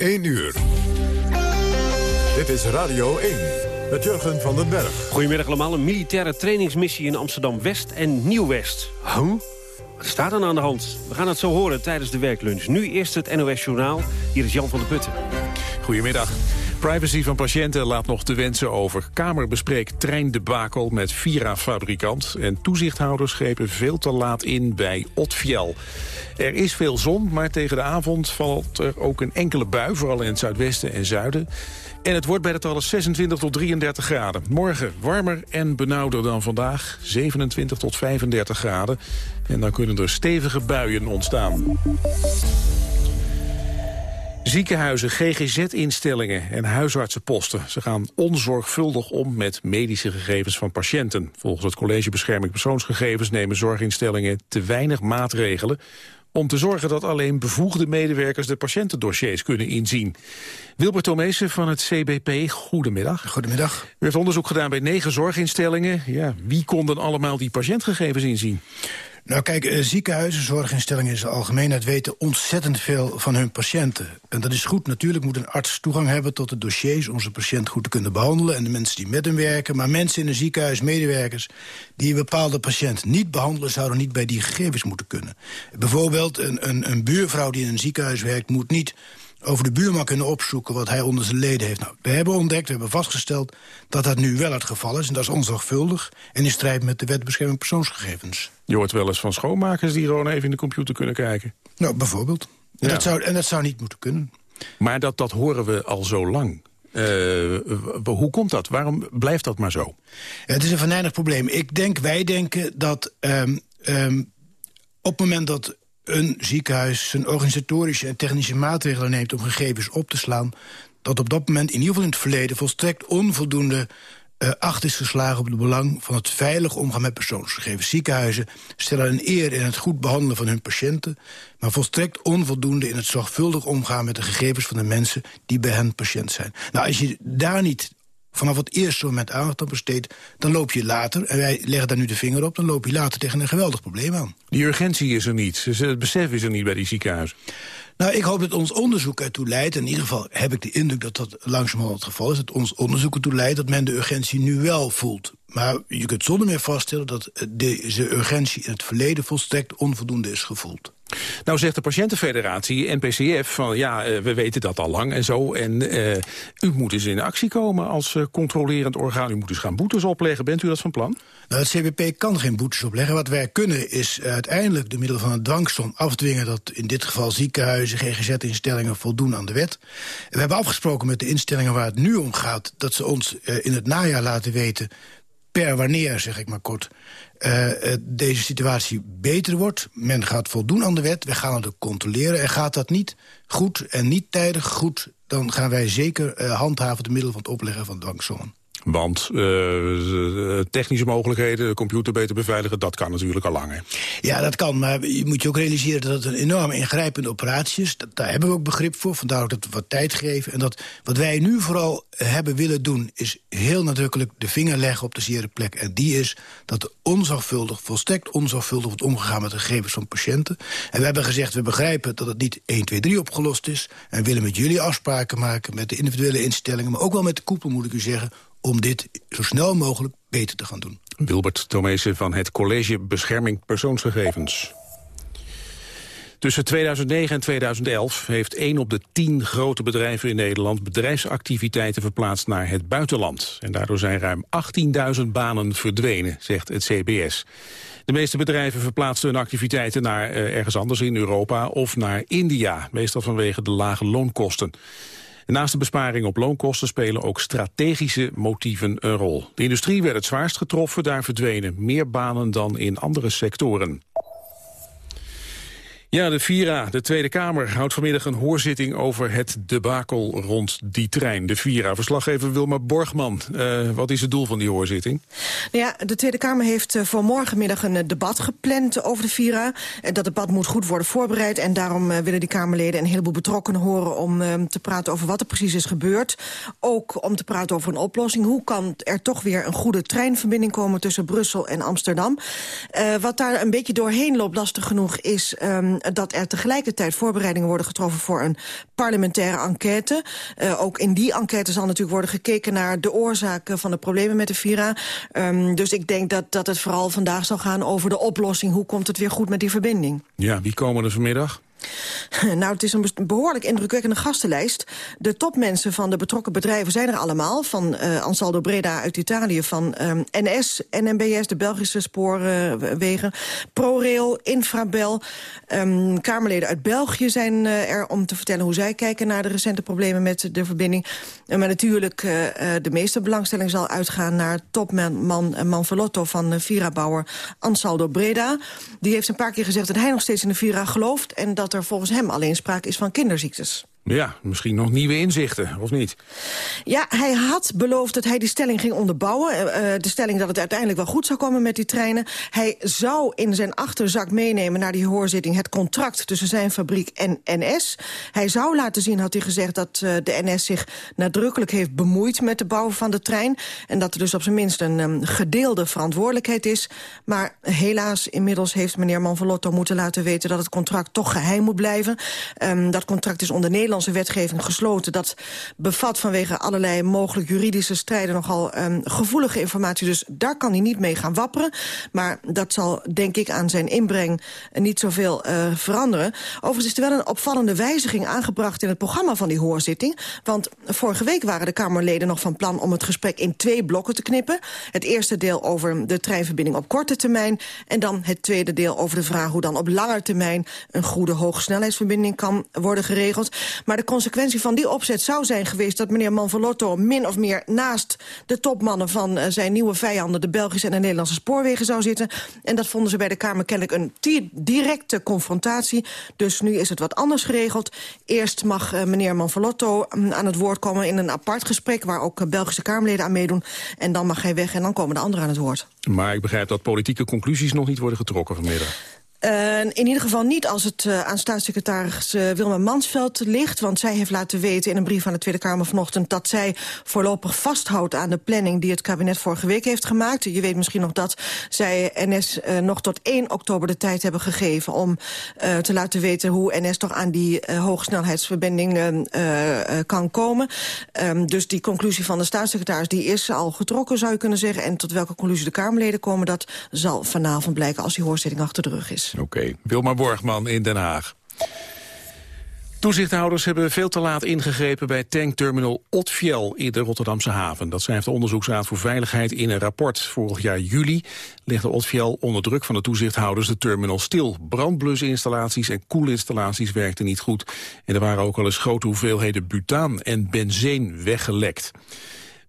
1 uur. Dit is Radio 1 met Jurgen van den Berg. Goedemiddag allemaal. Een militaire trainingsmissie in Amsterdam-West en Nieuw-West. Huh? Wat staat er aan de hand? We gaan het zo horen tijdens de werklunch. Nu eerst het NOS Journaal. Hier is Jan van der Putten. Goedemiddag. Privacy van patiënten laat nog te wensen over. Kamer bespreekt treindebakel met Vira-fabrikant. En toezichthouders grepen veel te laat in bij Otfiel. Er is veel zon, maar tegen de avond valt er ook een enkele bui... vooral in het zuidwesten en zuiden. En het wordt bij het alles 26 tot 33 graden. Morgen warmer en benauwder dan vandaag. 27 tot 35 graden. En dan kunnen er stevige buien ontstaan. Ziekenhuizen, GGZ-instellingen en huisartsenposten. Ze gaan onzorgvuldig om met medische gegevens van patiënten. Volgens het College Bescherming Persoonsgegevens nemen zorginstellingen te weinig maatregelen om te zorgen dat alleen bevoegde medewerkers de patiëntendossiers kunnen inzien. Wilbert Tomezen van het CBP, goedemiddag. Goedemiddag. U heeft onderzoek gedaan bij negen zorginstellingen. Ja, wie kon dan allemaal die patiëntgegevens inzien? Nou kijk, eh, ziekenhuizen, zorginstellingen in de algemeenheid weten ontzettend veel van hun patiënten. En dat is goed. Natuurlijk moet een arts toegang hebben tot de dossiers om zijn patiënt goed te kunnen behandelen. En de mensen die met hem werken. Maar mensen in een ziekenhuis, medewerkers, die een bepaalde patiënt niet behandelen, zouden niet bij die gegevens moeten kunnen. Bijvoorbeeld een, een, een buurvrouw die in een ziekenhuis werkt, moet niet over de buurman kunnen opzoeken wat hij onder zijn leden heeft. Nou, we hebben ontdekt, we hebben vastgesteld dat dat nu wel het geval is. En dat is onzorgvuldig en in strijd met de wet bescherming persoonsgegevens. Je hoort wel eens van schoonmakers die gewoon even in de computer kunnen kijken. Nou, bijvoorbeeld. En, dat, zou, en dat zou niet moeten kunnen. Maar dat, dat horen we al zo lang. Uh, hoe komt dat? Waarom blijft dat maar zo? het is een venijnig probleem. Ik denk, wij denken dat um, um, op het moment dat een ziekenhuis zijn organisatorische en technische maatregelen neemt... om gegevens op te slaan, dat op dat moment, in ieder geval in het verleden... volstrekt onvoldoende uh, acht is geslagen op het belang van het veilig omgaan met persoonsgegevens. Ziekenhuizen stellen een eer in het goed behandelen van hun patiënten... maar volstrekt onvoldoende in het zorgvuldig omgaan met de gegevens van de mensen... die bij hen patiënt zijn. Nou, als je daar niet vanaf het eerste moment aandacht aan besteedt... dan loop je later, en wij leggen daar nu de vinger op... dan loop je later tegen een geweldig probleem aan. Die urgentie is er niet, het besef is er niet bij die ziekenhuizen. Nou, ik hoop dat ons onderzoek ertoe leidt... in ieder geval heb ik de indruk dat dat langzamerhand het geval is... dat ons onderzoek ertoe leidt dat men de urgentie nu wel voelt. Maar je kunt zonder meer vaststellen dat deze urgentie in het verleden... volstrekt onvoldoende is gevoeld. Nou zegt de patiëntenfederatie, NPCF, van ja, eh, we weten dat al lang en zo. En uh, u moet eens in actie komen als uh, controlerend orgaan. U moet eens gaan boetes opleggen. Bent u dat van plan? Nou, het CBP kan geen boetes opleggen. Wat wij kunnen is uiteindelijk de middel van een dwangsom afdwingen... dat in dit geval ziekenhuizen, GGZ-instellingen voldoen aan de wet. We hebben afgesproken met de instellingen waar het nu om gaat... dat ze ons in het najaar laten weten per wanneer, zeg ik maar kort, uh, deze situatie beter wordt. Men gaat voldoen aan de wet, we gaan het controleren. En gaat dat niet goed en niet tijdig goed... dan gaan wij zeker uh, handhaven de middel van het opleggen van dwangsommen. Want uh, technische mogelijkheden, de computer beter beveiligen... dat kan natuurlijk al lang? Ja, dat kan, maar je moet je ook realiseren... dat het een enorm ingrijpende operatie is. Daar hebben we ook begrip voor, vandaar ook dat we wat tijd geven. En dat wat wij nu vooral hebben willen doen... is heel nadrukkelijk de vinger leggen op de zere plek. En die is dat onzorgvuldig, volstrekt onzorgvuldig... wordt omgegaan met de gegevens van patiënten. En we hebben gezegd, we begrijpen dat het niet 1, 2, 3 opgelost is... en willen met jullie afspraken maken, met de individuele instellingen... maar ook wel met de koepel, moet ik u zeggen om dit zo snel mogelijk beter te gaan doen. Wilbert Tomezen van het College Bescherming Persoonsgegevens. Tussen 2009 en 2011 heeft 1 op de 10 grote bedrijven in Nederland bedrijfsactiviteiten verplaatst naar het buitenland. En daardoor zijn ruim 18.000 banen verdwenen, zegt het CBS. De meeste bedrijven verplaatsten hun activiteiten naar uh, ergens anders in Europa of naar India, meestal vanwege de lage loonkosten naast de besparing op loonkosten spelen ook strategische motieven een rol. De industrie werd het zwaarst getroffen, daar verdwenen meer banen dan in andere sectoren. Ja, de Vira, de Tweede Kamer, houdt vanmiddag een hoorzitting over het debakel rond die trein. De Vira, verslaggever Wilma Borgman. Uh, wat is het doel van die hoorzitting? Nou ja, de Tweede Kamer heeft uh, voor morgenmiddag een uh, debat gepland over de Vira. dat debat moet goed worden voorbereid en daarom willen die Kamerleden een heleboel betrokkenen horen om ehm, te praten over wat er precies is gebeurd. Ook om te praten over een oplossing. Hoe kan er toch weer een goede treinverbinding komen tussen Brussel en Amsterdam? wat daar een beetje doorheen loopt, lastig genoeg, is... Um, dat er tegelijkertijd voorbereidingen worden getroffen voor een parlementaire enquête. Uh, ook in die enquête zal natuurlijk worden gekeken naar de oorzaken van de problemen met de Vira. Um, dus ik denk dat, dat het vooral vandaag zal gaan over de oplossing. Hoe komt het weer goed met die verbinding? Ja, wie komen er vanmiddag? Nou, het is een behoorlijk indrukwekkende gastenlijst. De topmensen van de betrokken bedrijven zijn er allemaal. Van uh, Ansaldo Breda uit Italië, van um, NS, NMBS, de Belgische spoorwegen... ProRail, Infrabel. Um, Kamerleden uit België zijn uh, er om te vertellen hoe zij kijken... naar de recente problemen met de verbinding. Uh, maar natuurlijk, de meeste belangstelling zal uitgaan... naar topman Manfalotto van Vira-bouwer Ansaldo Breda. Die heeft een paar keer gezegd dat hij nog steeds in de Vira gelooft... en dat er volgens hem alleen sprake is van kinderziektes. Ja, misschien nog nieuwe inzichten, of niet? Ja, hij had beloofd dat hij die stelling ging onderbouwen. Uh, de stelling dat het uiteindelijk wel goed zou komen met die treinen. Hij zou in zijn achterzak meenemen naar die hoorzitting... het contract tussen zijn fabriek en NS. Hij zou laten zien, had hij gezegd, dat uh, de NS zich nadrukkelijk heeft bemoeid... met de bouw van de trein. En dat er dus op zijn minst een um, gedeelde verantwoordelijkheid is. Maar helaas, inmiddels heeft meneer Manvolotto moeten laten weten... dat het contract toch geheim moet blijven. Um, dat contract is onder Nederland Nederlandse wetgeving gesloten. Dat bevat vanwege allerlei mogelijk juridische strijden nogal um, gevoelige informatie. Dus daar kan hij niet mee gaan wapperen. Maar dat zal, denk ik, aan zijn inbreng niet zoveel uh, veranderen. Overigens is er wel een opvallende wijziging aangebracht in het programma van die hoorzitting. Want vorige week waren de Kamerleden nog van plan om het gesprek in twee blokken te knippen. Het eerste deel over de treinverbinding op korte termijn. En dan het tweede deel over de vraag hoe dan op lange termijn een goede hoogsnelheidsverbinding kan worden geregeld. Maar de consequentie van die opzet zou zijn geweest... dat meneer Manvolotto min of meer naast de topmannen van uh, zijn nieuwe vijanden... de Belgische en de Nederlandse spoorwegen zou zitten. En dat vonden ze bij de Kamer kennelijk een directe confrontatie. Dus nu is het wat anders geregeld. Eerst mag uh, meneer Manvolotto um, aan het woord komen in een apart gesprek... waar ook uh, Belgische Kamerleden aan meedoen. En dan mag hij weg en dan komen de anderen aan het woord. Maar ik begrijp dat politieke conclusies nog niet worden getrokken vanmiddag. Uh, in ieder geval niet als het uh, aan staatssecretaris uh, Wilma Mansveld ligt. Want zij heeft laten weten in een brief aan de Tweede Kamer vanochtend... dat zij voorlopig vasthoudt aan de planning die het kabinet vorige week heeft gemaakt. Je weet misschien nog dat zij NS nog tot 1 oktober de tijd hebben gegeven... om te laten weten hoe NS toch aan die hoogsnelheidsverbinding kan komen. Um, dus die conclusie van de staatssecretaris die is al getrokken, zou je kunnen zeggen. En tot welke conclusie de Kamerleden komen, dat zal vanavond blijken als die hoorzitting achter de rug is. Oké, okay. Wilma Borgman in Den Haag. Toezichthouders hebben veel te laat ingegrepen bij tankterminal Otfiel in de Rotterdamse haven. Dat schrijft de Onderzoeksraad voor Veiligheid in een rapport. Vorig jaar juli legde Otfiel onder druk van de toezichthouders de terminal stil. Brandblusinstallaties en koelinstallaties werkten niet goed. En er waren ook al eens grote hoeveelheden butaan en benzeen weggelekt.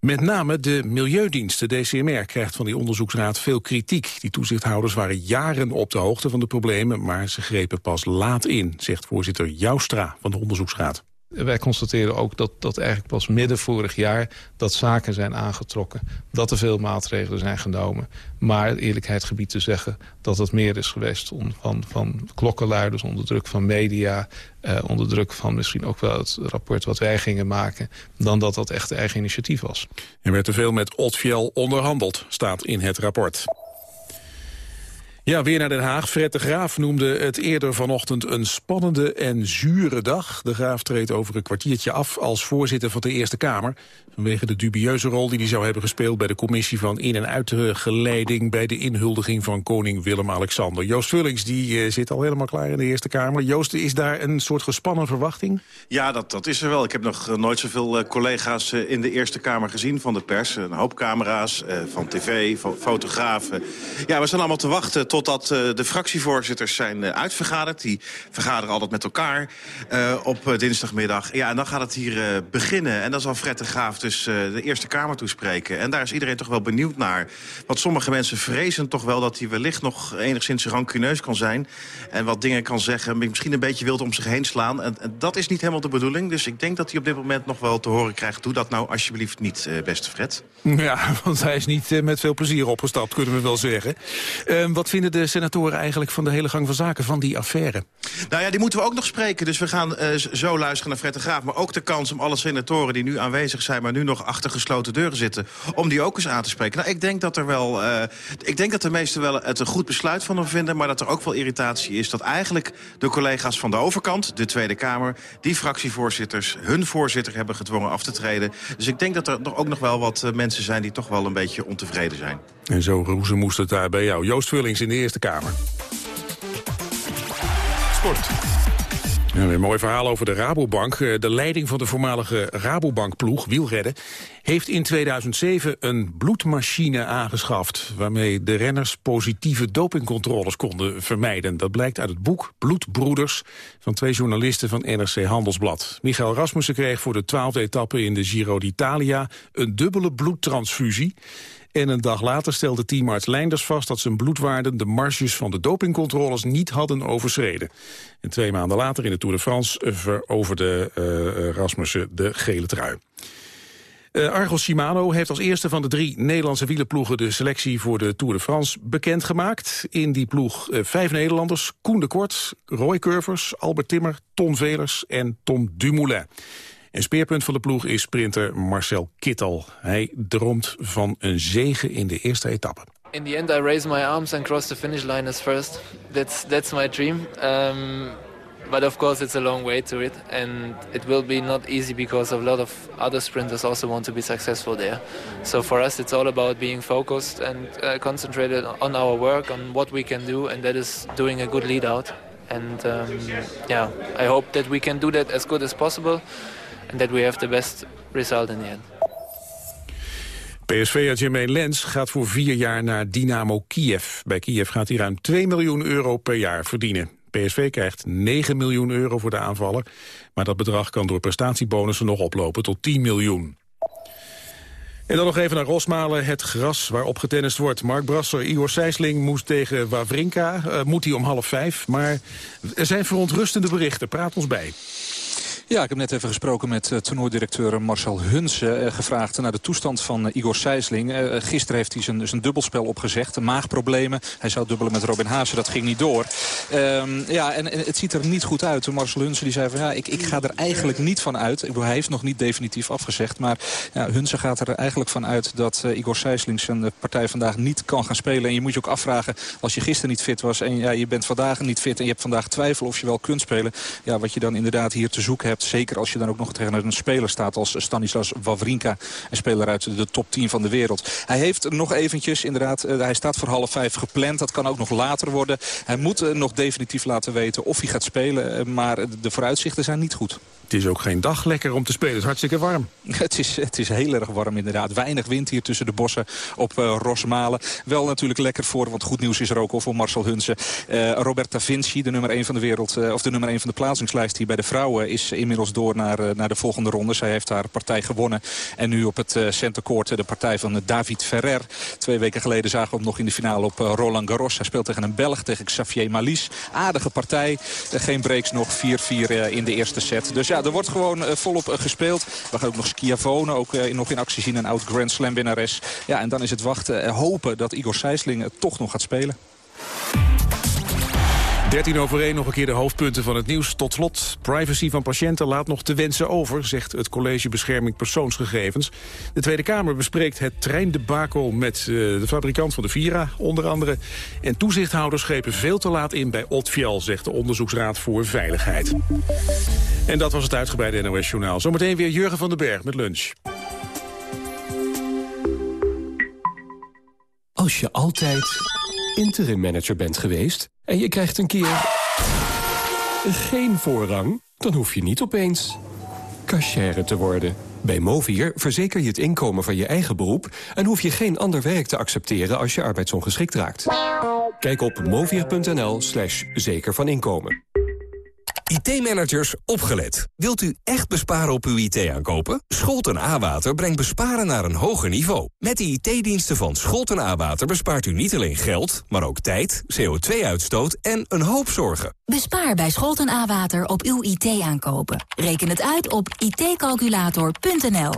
Met name de Milieudienst, de DCMR, krijgt van die onderzoeksraad veel kritiek. Die toezichthouders waren jaren op de hoogte van de problemen, maar ze grepen pas laat in, zegt voorzitter Joustra van de onderzoeksraad. Wij constateren ook dat, dat eigenlijk pas midden vorig jaar... dat zaken zijn aangetrokken, dat er veel maatregelen zijn genomen. Maar eerlijkheid gebied te zeggen dat het meer is geweest... On, van, van klokkenluiders, onder druk van media... Eh, onder druk van misschien ook wel het rapport wat wij gingen maken... dan dat dat echt eigen initiatief was. Er werd te veel met Otfiel onderhandeld, staat in het rapport. Ja, weer naar Den Haag. Fred de Graaf noemde het eerder vanochtend een spannende en zure dag. De Graaf treedt over een kwartiertje af als voorzitter van de Eerste Kamer. Vanwege de dubieuze rol die hij zou hebben gespeeld... bij de commissie van in- en uitgeleiding... bij de inhuldiging van koning Willem-Alexander. Joost Vullings die, uh, zit al helemaal klaar in de Eerste Kamer. Joost, is daar een soort gespannen verwachting? Ja, dat, dat is er wel. Ik heb nog nooit zoveel uh, collega's in de Eerste Kamer gezien van de pers. Een hoop camera's, van tv, van fotografen. Ja, we staan allemaal te wachten totdat de fractievoorzitters zijn uitvergaderd. Die vergaderen altijd met elkaar op dinsdagmiddag. Ja, en dan gaat het hier beginnen. En dan zal Fred de Graaf dus de Eerste Kamer toespreken. En daar is iedereen toch wel benieuwd naar. Want sommige mensen vrezen toch wel dat hij wellicht nog enigszins rancuneus kan zijn. En wat dingen kan zeggen, misschien een beetje wild om zich heen slaan. En, dat is niet helemaal de bedoeling. Dus ik denk dat hij op dit moment nog wel te horen krijgt. Doe dat nou alsjeblieft niet, beste Fred. Ja, want hij is niet met veel plezier opgestapt, kunnen we wel zeggen. wat vindt vinden de senatoren eigenlijk van de hele gang van zaken van die affaire? Nou ja, die moeten we ook nog spreken. Dus we gaan uh, zo luisteren naar Fred de Graaf. Maar ook de kans om alle senatoren die nu aanwezig zijn... maar nu nog achter gesloten deuren zitten... om die ook eens aan te spreken. Nou, ik denk dat er wel... Uh, ik denk dat de meesten wel het een goed besluit van hem vinden... maar dat er ook wel irritatie is dat eigenlijk de collega's van de overkant... de Tweede Kamer, die fractievoorzitters... hun voorzitter hebben gedwongen af te treden. Dus ik denk dat er ook nog wel wat uh, mensen zijn... die toch wel een beetje ontevreden zijn. En zo roezen moest het daar bij jou. Joost Vullings in de Eerste Kamer. Sport. Ja, een mooi verhaal over de Rabobank. Eh, de leiding van de voormalige Rabobank-ploeg, wielredden... heeft in 2007 een bloedmachine aangeschaft... waarmee de renners positieve dopingcontroles konden vermijden. Dat blijkt uit het boek Bloedbroeders... van twee journalisten van NRC Handelsblad. Michael Rasmussen kreeg voor de twaalfde etappe in de Giro d'Italia... een dubbele bloedtransfusie... En een dag later stelde teamarts Leinders vast dat zijn bloedwaarden de marges van de dopingcontroles niet hadden overschreden. En twee maanden later in de Tour de France veroverde uh, Rasmussen de gele trui. Uh, Argos Shimano heeft als eerste van de drie Nederlandse wielerploegen de selectie voor de Tour de France bekendgemaakt. In die ploeg vijf Nederlanders, Koen de Kort, Roy Curvers, Albert Timmer, Ton Velers en Tom Dumoulin. En speerpunt van de ploeg is sprinter Marcel Kittel. Hij droomt van een zege in de eerste etappe. In the end I raise my arms and cross the finish line as first. That's that's my dream. Um, but of course it's a long way to it and it will be not easy because a lot of other sprinters also want to be successful there. So for us it's all about being focused and uh, concentrated on our work, on what we can do and that is doing a good lead out. And um, yeah, I hope that we can do that as good as possible and that we have the best result in the end. PSV Jermaine Lens gaat voor vier jaar naar Dynamo Kiev. Bij Kiev gaat hij ruim 2 miljoen euro per jaar verdienen. PSV krijgt 9 miljoen euro voor de aanvaller. Maar dat bedrag kan door prestatiebonussen nog oplopen tot 10 miljoen. En dan nog even naar Rosmalen, het gras waarop getennist wordt. Mark Brasser, Igor Sijsling moest tegen Wawrinka, uh, moet hij om half vijf. Maar er zijn verontrustende berichten, praat ons bij. Ja, ik heb net even gesproken met uh, toernooidirecteur Marcel Hunsen. Uh, gevraagd naar de toestand van uh, Igor Sijsling. gisteren heeft hij zijn, dubbelspel opgezegd. Maagproblemen. Hij zou dubbelen met Robin Haase. Dat ging niet door. Ehm, ja, en, en, het ziet er niet goed uit. Marcel Hunsen die zei van ja, ik, ik ga er eigenlijk niet van uit. Ik bedoel, hij heeft nog niet definitief afgezegd. Maar ja, Hunsen gaat er eigenlijk van uit dat Igor Sijsling zijn partij vandaag niet kan gaan spelen. En je moet je ook afvragen, als je gisteren niet fit was... en ja, je bent vandaag niet fit en je hebt vandaag twijfel of je wel kunt spelen... ja, wat je dan inderdaad hier te zoeken hebt Zeker als je dan ook nog tegen een speler staat als Stanislas Wawrinka. Een speler uit de top 10 van de wereld. Hij heeft nog eventjes, inderdaad, eh, hij staat voor half vijf gepland. Dat kan ook nog later worden. Hij moet eh, nog definitief laten weten of hij gaat spelen. Eh, maar de vooruitzichten zijn niet goed. Het is ook geen dag lekker om te spelen. Het is hartstikke warm. Het is, het is heel erg warm inderdaad. Weinig wind hier tussen de bossen op uh, Rosmalen. Wel natuurlijk lekker voor, want goed nieuws is er ook al voor Marcel Hunsen. Uh, Roberta Vinci, de nummer 1 van de wereld, uh, of de nummer 1 van de plaatsingslijst hier bij de vrouwen, is inmiddels door naar, naar de volgende ronde. Zij heeft haar partij gewonnen. En nu op het centercourt de partij van David Ferrer. Twee weken geleden zagen we hem nog in de finale op Roland Garros. Hij speelt tegen een Belg, tegen Xavier Malis. Aardige partij. geen breaks nog. 4-4 in de eerste set. Dus ja, er wordt gewoon uh, volop uh, gespeeld. We gaan ook nog Schiavone ook uh, nog in actie zien. Een oud Grand Slam winnares. Ja, en dan is het wachten. hopen dat Igor Sijsling toch nog gaat spelen. 13 over 1 nog een keer de hoofdpunten van het nieuws. Tot slot, privacy van patiënten laat nog te wensen over... zegt het College Bescherming Persoonsgegevens. De Tweede Kamer bespreekt het treindebakel met uh, de fabrikant van de Vira, onder andere. En toezichthouders grepen veel te laat in bij Otfiel... zegt de Onderzoeksraad voor Veiligheid. En dat was het uitgebreide NOS-journaal. Zometeen weer Jurgen van den Berg met lunch. Als je altijd interim manager bent geweest en je krijgt een keer geen voorrang... dan hoef je niet opeens cashier te worden. Bij Movier verzeker je het inkomen van je eigen beroep... en hoef je geen ander werk te accepteren als je arbeidsongeschikt raakt. Kijk op movier.nl slash zeker van inkomen. IT-managers, opgelet. Wilt u echt besparen op uw IT-aankopen? Scholten A-Water brengt besparen naar een hoger niveau. Met de IT-diensten van Scholten A-Water bespaart u niet alleen geld... maar ook tijd, CO2-uitstoot en een hoop zorgen. Bespaar bij Scholten A-Water op uw IT-aankopen. Reken het uit op itcalculator.nl.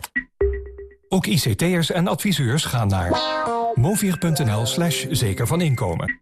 Ook ICT'ers en adviseurs gaan naar movier.nl slash zeker van inkomen.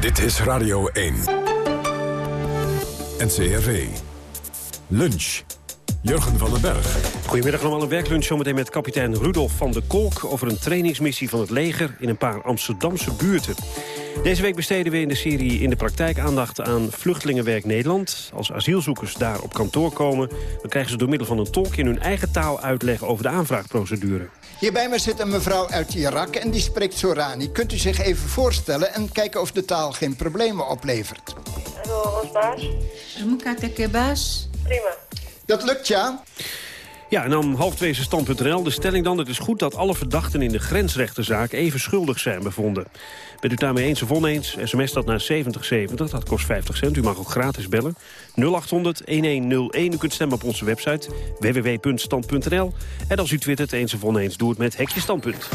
Dit is Radio 1. NCRV. Lunch. Jurgen van den Berg. Goedemiddag allemaal, een werklunch zometeen met kapitein Rudolf van de Kolk... over een trainingsmissie van het leger in een paar Amsterdamse buurten. Deze week besteden we in de serie In de Praktijk aandacht aan Vluchtelingenwerk Nederland. Als asielzoekers daar op kantoor komen... dan krijgen ze door middel van een tolk in hun eigen taal uitleg over de aanvraagprocedure. Hier bij me zit een mevrouw uit Irak en die spreekt Sorani. Kunt u zich even voorstellen en kijken of de taal geen problemen oplevert? Hallo, Rosbaas. Baas. Prima. Dat lukt, ja? Ja, en dan half twee stand.nl. De stelling dan, het is goed dat alle verdachten in de grensrechtenzaak even schuldig zijn bevonden. Bent u daarmee eens of oneens? SMS dat naar 7070, dat kost 50 cent. U mag ook gratis bellen. 0800-1101, u kunt stemmen op onze website www.stand.nl. En als u twittert eens of oneens, doe het met Hekje Standpunt.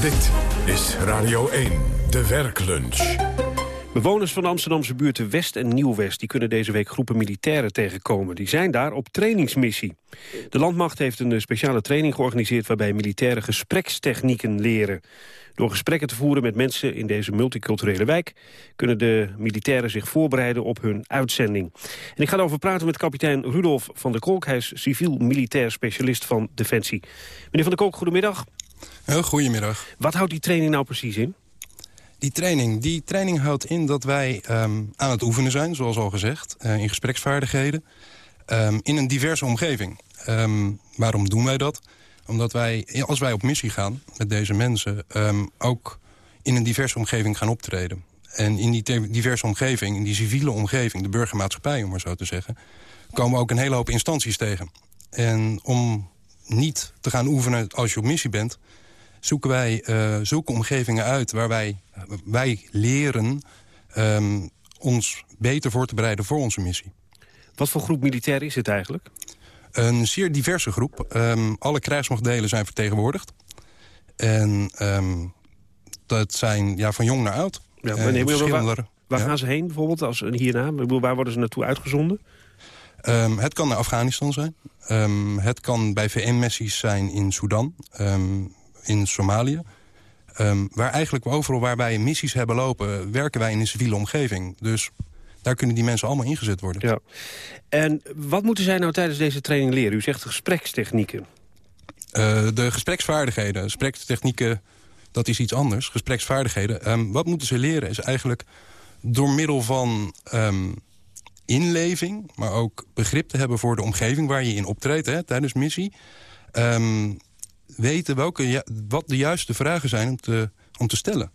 Dit is Radio 1, de werklunch. Bewoners van de Amsterdamse buurten West en Nieuw-West... die kunnen deze week groepen militairen tegenkomen. Die zijn daar op trainingsmissie. De landmacht heeft een speciale training georganiseerd... waarbij militairen gesprekstechnieken leren. Door gesprekken te voeren met mensen in deze multiculturele wijk... kunnen de militairen zich voorbereiden op hun uitzending. En ik ga erover praten met kapitein Rudolf van der Kolk. Hij is civiel-militair specialist van Defensie. Meneer van der Kolk, goedemiddag. Heel goedemiddag. Wat houdt die training nou precies in? Die training, die training houdt in dat wij um, aan het oefenen zijn, zoals al gezegd... Uh, in gespreksvaardigheden, um, in een diverse omgeving. Um, waarom doen wij dat? Omdat wij, als wij op missie gaan met deze mensen... ook in een diverse omgeving gaan optreden. En in die diverse omgeving, in die civiele omgeving... de burgermaatschappij, om maar zo te zeggen... komen we ook een hele hoop instanties tegen. En om niet te gaan oefenen als je op missie bent zoeken wij uh, zulke omgevingen uit waar wij, wij leren um, ons beter voor te bereiden voor onze missie. Wat voor groep militair is het eigenlijk? Een zeer diverse groep. Um, alle krijgsmachtdelen zijn vertegenwoordigd. En um, dat zijn ja, van jong naar oud. Ja, maar waar, waar gaan ze heen bijvoorbeeld als, hierna? Waar worden ze naartoe uitgezonden? Um, het kan naar Afghanistan zijn. Het kan bij VN-missies zijn in Sudan. In Somalië. Um, waar eigenlijk overal waar wij missies hebben lopen... werken wij in een civiele omgeving. Dus daar kunnen die mensen allemaal ingezet worden. Ja. En wat moeten zij nou tijdens deze training leren? U zegt gesprekstechnieken. Uh, de gespreksvaardigheden. Gesprekstechnieken, dat is iets anders. Gespreksvaardigheden. Um, wat moeten ze leren is eigenlijk door middel van um, inleving... maar ook begrip te hebben voor de omgeving waar je in optreedt hè, tijdens missie... Um, weten welke, wat de juiste vragen zijn om te, om te stellen.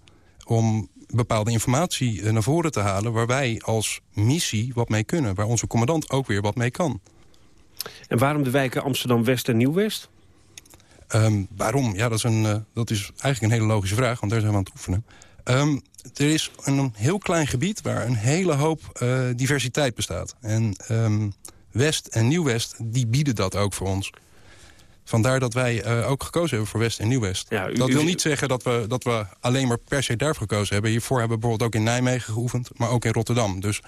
Om bepaalde informatie eh, naar voren te halen... waar wij als missie wat mee kunnen. Waar onze commandant ook weer wat mee kan. En waarom de wijken Amsterdam-West en Nieuw-West? Um, waarom? Ja, dat is, een, uh, dat is eigenlijk een hele logische vraag, want daar zijn we aan het oefenen. Um, er is een heel klein gebied waar een hele hoop uh, diversiteit bestaat. En um, West en Nieuw-West, die bieden dat ook voor ons. Vandaar dat wij eh, ook gekozen hebben voor West en Nieuw-West. Ja, dat wil niet zeggen dat we, dat we alleen maar per se daarvoor gekozen hebben. Hiervoor hebben we bijvoorbeeld ook in Nijmegen geoefend, maar ook in Rotterdam. Dus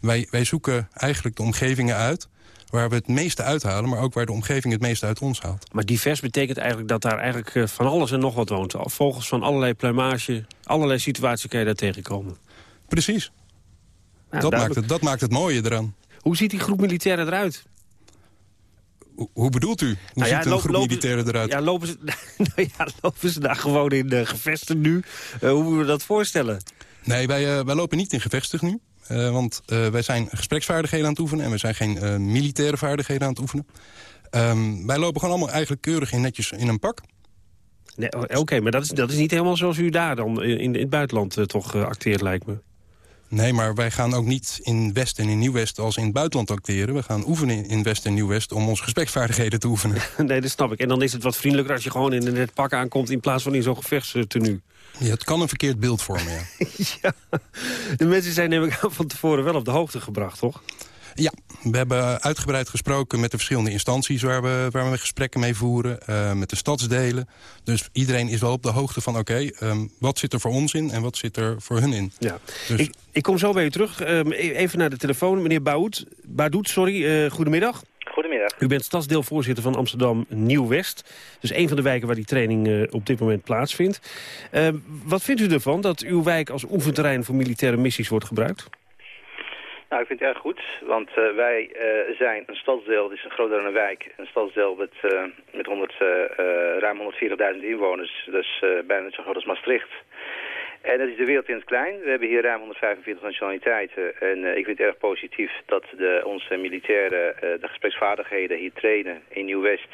wij, wij zoeken eigenlijk de omgevingen uit waar we het meeste uithalen... maar ook waar de omgeving het meeste uit ons haalt. Maar divers betekent eigenlijk dat daar eigenlijk eh, van alles en nog wat woont. Vogels van allerlei pluimage, allerlei situaties kan je daar tegenkomen. Precies. Nou, dat, maakt het, dat maakt het mooie eraan. Hoe ziet die groep militairen eruit? Hoe, bedoelt u? Hoe Nou ja, ziet een loop- groep militairen eruit? Ja, lopen ze, nou ja, lopen ze daar gewoon in de gevesten nu? Eh, hoe moeten we dat voorstellen? Nee, wij, eh, wij lopen niet in gevechtstig nu. Eh, want eh, wij zijn gespreksvaardigheden aan het oefenen... en we zijn geen eh, militaire vaardigheden aan het oefenen. Ehm, wij lopen gewoon allemaal eigenlijk keurig in netjes in een pak. Nee, Oké, maar dat is, dat is niet helemaal zoals u daar dan in, in het buitenland eh, toch eh, acteert, lijkt me. Nee, maar wij gaan ook niet in West en in Nieuw-West als in het buitenland acteren. We gaan oefenen in West en Nieuw-West om onze gespreksvaardigheden te oefenen. nee, dat snap ik. En dan is het wat vriendelijker als je gewoon in een net pak aankomt... in plaats van in zo'n gevechtstenu. Ja, het kan een verkeerd beeld vormen, ja. De mensen zijn neem ik aan van tevoren wel op de hoogte gebracht, toch? Ja, we hebben uitgebreid gesproken met de verschillende instanties... waar we, waar we gesprekken mee voeren, eh, met de stadsdelen. Dus iedereen is wel op de hoogte van... oké, ehm, wat zit er voor ons in en wat zit er voor hun in. Ja. Dus- Ik, ik kom zo bij u terug. Ehm, e- even naar de telefoon. Meneer Baoud, Badoet, sorry. eh, goedemiddag. Goedemiddag. U bent stadsdeelvoorzitter van Amsterdam Nieuw-West. Dus een van de wijken waar die training eh, op dit moment plaatsvindt. Ehm, wat vindt u ervan dat uw wijk als oefenterrein voor militaire missies wordt gebruikt? Nou, ik vind het erg goed, want eh, wij eh, zijn een stadsdeel, het is een groter dan een wijk. Een stadsdeel met, eh, met 100, eh, eh, ruim 140.000 inwoners, dus bijna zo groot als Maastricht. En dat is de wereld in het klein. We hebben hier ruim 145 nationaliteiten. En ik vind het erg positief dat de, onze militairen de gespreksvaardigheden hier trainen in Nieuw-West.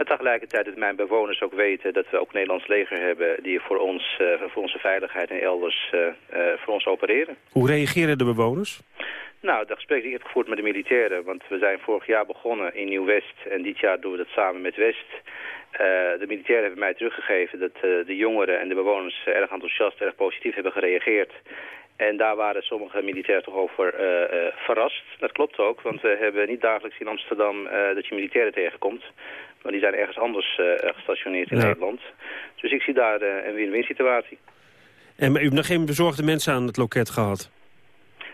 Maar tegelijkertijd dat mijn bewoners ook weten dat we ook Nederlands leger hebben... die voor, ons, eh, voor onze veiligheid en elders eh, eh, voor ons opereren. Hoe reageren de bewoners? Nou, de gesprekken die ik heb gevoerd met de militairen, want we zijn vorig jaar begonnen in Nieuw-West en dit jaar doen we dat samen met West. De militairen hebben mij teruggegeven dat de jongeren en de bewoners erg enthousiast, erg positief hebben gereageerd. En daar waren sommige militairen toch over verrast. Dat klopt ook, want we hebben niet dagelijks in Amsterdam dat je militairen tegenkomt. Maar die zijn ergens anders eh, gestationeerd in Ja. Nederland. Dus ik zie daar eh, een win-win situatie. En u hebt nog geen bezorgde mensen aan het loket gehad?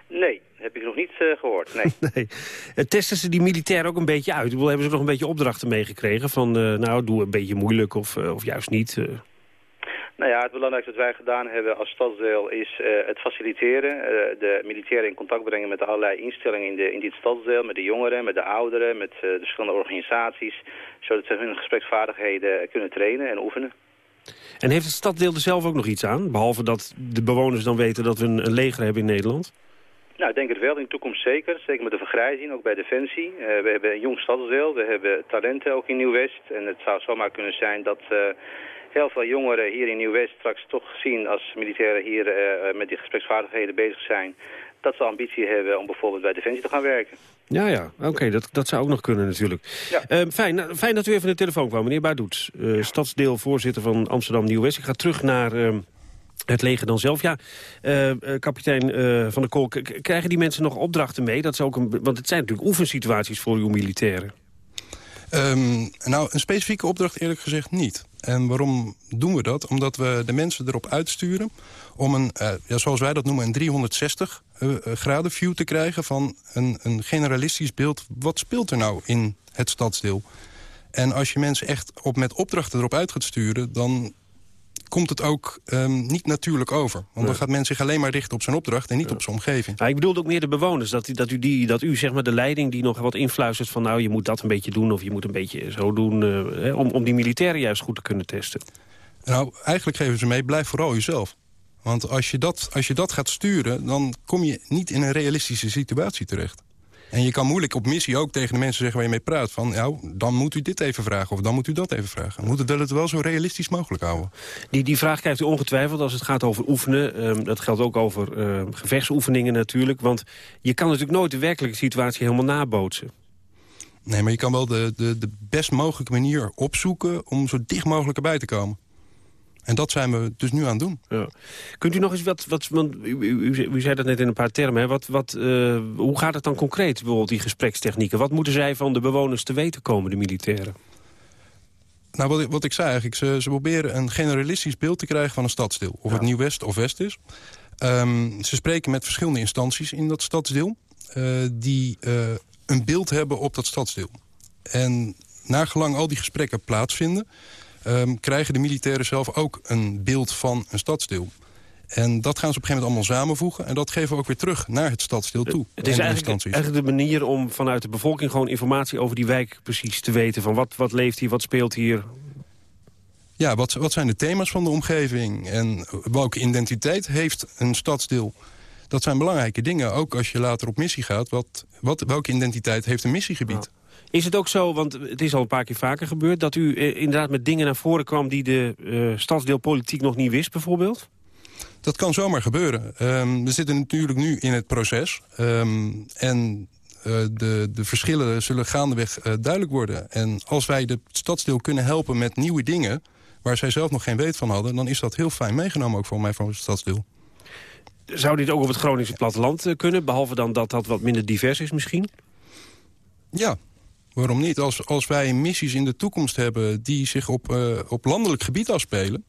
Nee, heb ik nog niet eh, gehoord. Nee. Nee. Eh, Testen ze die militairen ook een beetje uit? Ik bedoel, hebben ze nog een beetje opdrachten meegekregen? Van, eh, nou, doe een beetje moeilijk of, eh, of juist niet? Nou ja, het belangrijkste wat wij gedaan hebben als stadsdeel is eh, het faciliteren. eh, de militairen in contact brengen met allerlei instellingen in, de, in dit stadsdeel. Met de jongeren, met de ouderen, met eh, de verschillende organisaties. Zodat ze hun gespreksvaardigheden kunnen trainen en oefenen. En heeft het staddeel er zelf ook nog iets aan? Behalve dat de bewoners dan weten dat we een, een leger hebben in Nederland? Nou, ik denk het wel in de toekomst zeker. Zeker met de vergrijzing, ook bij Defensie. We hebben een jong stadsdeel, we hebben talenten ook in Nieuw-West. En het zou zomaar kunnen zijn dat heel veel jongeren hier in Nieuw-West straks toch zien als militairen hier eh, met die gespreksvaardigheden bezig zijn. Dat ze ambitie hebben om bijvoorbeeld bij Defensie te gaan werken. Ja, ja. Oké, dat, dat zou ook nog kunnen natuurlijk. Ja. Eh, fijn, nou, fijn dat u even aan de telefoon kwam. Meneer Baardoet, eh stadsdeelvoorzitter van Amsterdam Nieuw-West. Ik ga terug naar eh, het leger dan zelf. Ja, eh, eh, kapitein eh, Van der Kolk, krijgen die mensen nog opdrachten mee? Dat is ook een, want het zijn natuurlijk oefensituaties voor uw militairen. Ehm, nou, een specifieke opdracht eerlijk gezegd niet. En waarom doen we dat? Omdat we de mensen erop uitsturen om een, eh, ja, zoals wij dat noemen, een 360 eh, eh, graden view te krijgen van een, een generalistisch beeld. Wat speelt er nou in het stadsdeel? En als je mensen echt op, met opdrachten erop uit gaat sturen, dan komt het ook ehm, niet natuurlijk over. Want dan gaat men zich alleen maar richten op zijn opdracht en niet op zijn omgeving. Nou, ik bedoelde ook meer de bewoners. Dat, u- dat, u, die, dat u zeg maar, de leiding die nog wat influistert van... nou, je moet dat een beetje doen of je moet een beetje zo doen... eh, hè, om, om die militairen juist goed te kunnen testen. Nou, eigenlijk geven ze mee, blijf vooral jezelf. Want als je, dat, als je dat gaat sturen, dan kom je niet in een realistische situatie terecht. En je kan moeilijk op missie ook tegen de mensen zeggen waar je mee praat... van, nou, dan moet u dit even vragen of dan moet u dat even vragen. We moeten het wel zo realistisch mogelijk houden. Die, die vraag krijgt u ongetwijfeld als het gaat over oefenen. Ehm, dat geldt ook over ehm, gevechtsoefeningen natuurlijk. Want je kan natuurlijk nooit de werkelijke situatie helemaal nabootsen. Nee, maar je kan wel de, de, de best mogelijke manier opzoeken... om zo dicht mogelijk erbij te komen. En dat zijn we dus nu aan het doen. Ja. Kunt u nog eens wat... wat want u, u, u- u zei dat net in een paar termen. Hè? Wat, wat, eh, hoe gaat het dan concreet, bijvoorbeeld die gesprekstechnieken? Wat moeten zij van de bewoners te weten komen, de militairen? Nou, wat ik, wat ik zei eigenlijk, ze, ze proberen een generalistisch beeld te krijgen van een stadsdeel. Of het Nieuw-West of West is. Ehm, ze spreken met verschillende instanties in dat stadsdeel... Uh, die uh, een beeld hebben op dat stadsdeel. En nagelang al die gesprekken plaatsvinden... Um, krijgen de militairen zelf ook een beeld van een stadsdeel. En dat gaan ze op een gegeven moment allemaal samenvoegen. En dat geven we ook weer terug naar het stadsdeel toe. Het is eigenlijk, eigenlijk, de manier om vanuit de bevolking... gewoon informatie over die wijk precies te weten. Van wat, wat leeft hier, wat speelt hier, ja, wat, wat zijn de thema's van de omgeving? En welke identiteit heeft een stadsdeel? Dat zijn belangrijke dingen. Ook als je later op missie gaat. Wat, wat, welke identiteit heeft een missiegebied? Is het ook zo, want het is al een paar keer vaker gebeurd... dat u eh, inderdaad met dingen naar voren kwam... die de uh, stadsdeelpolitiek nog niet wist, bijvoorbeeld? Dat kan zomaar gebeuren. Um, we zitten natuurlijk nu in het proces. Um, en uh, de, de verschillen zullen gaandeweg uh, duidelijk worden. En als wij de stadsdeel kunnen helpen met nieuwe dingen waar zij zelf nog geen weet van hadden... dan is dat heel fijn meegenomen ook voor mij van het stadsdeel. Zou dit ook op het Groningse platteland eh, kunnen? Behalve dan dat dat wat minder divers is misschien? Ja, waarom niet? Als, als wij missies in de toekomst hebben die zich op, uh, op landelijk gebied afspelen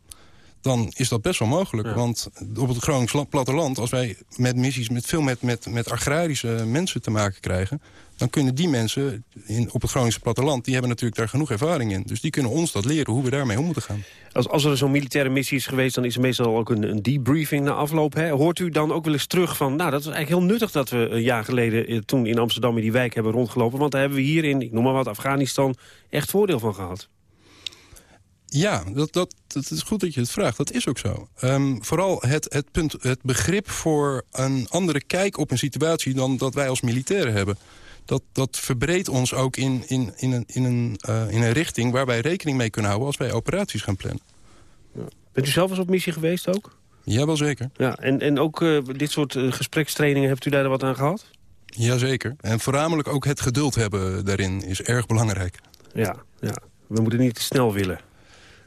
dan is dat best wel mogelijk. Want op het Groningse platteland, als wij met missies met veel met, met, met agrarische mensen te maken krijgen... dan kunnen die mensen in, op het Groningse platteland... die hebben natuurlijk daar genoeg ervaring in. Dus die kunnen ons dat leren, hoe we daarmee om moeten gaan. Als, als er zo'n militaire missie is geweest... dan is er meestal ook een, een debriefing na afloop. Hè? Hoort u dan ook wel eens terug van... nou, dat is eigenlijk heel nuttig dat we een jaar geleden... Eh, toen in Amsterdam in die wijk hebben rondgelopen. Want daar hebben we hier in, ik noem maar wat, Afghanistan... echt voordeel van gehad. Ja, dat, dat, dat is goed dat je het vraagt. Dat is ook zo. Um, vooral het, het, punt, het begrip voor een andere kijk op een situatie... dan dat wij als militairen hebben. Dat, dat verbreedt ons ook in, in, in, een, in, een, uh, in een richting... waar wij rekening mee kunnen houden als wij operaties gaan plannen. Ja. Bent u zelf eens op missie geweest ook? Ja, wel zeker. Ja, en, en ook uh, dit soort uh, gesprekstrainingen, hebt u daar wat aan gehad? Jazeker. En voornamelijk ook het geduld hebben daarin is erg belangrijk. Ja, ja. we moeten niet te snel willen.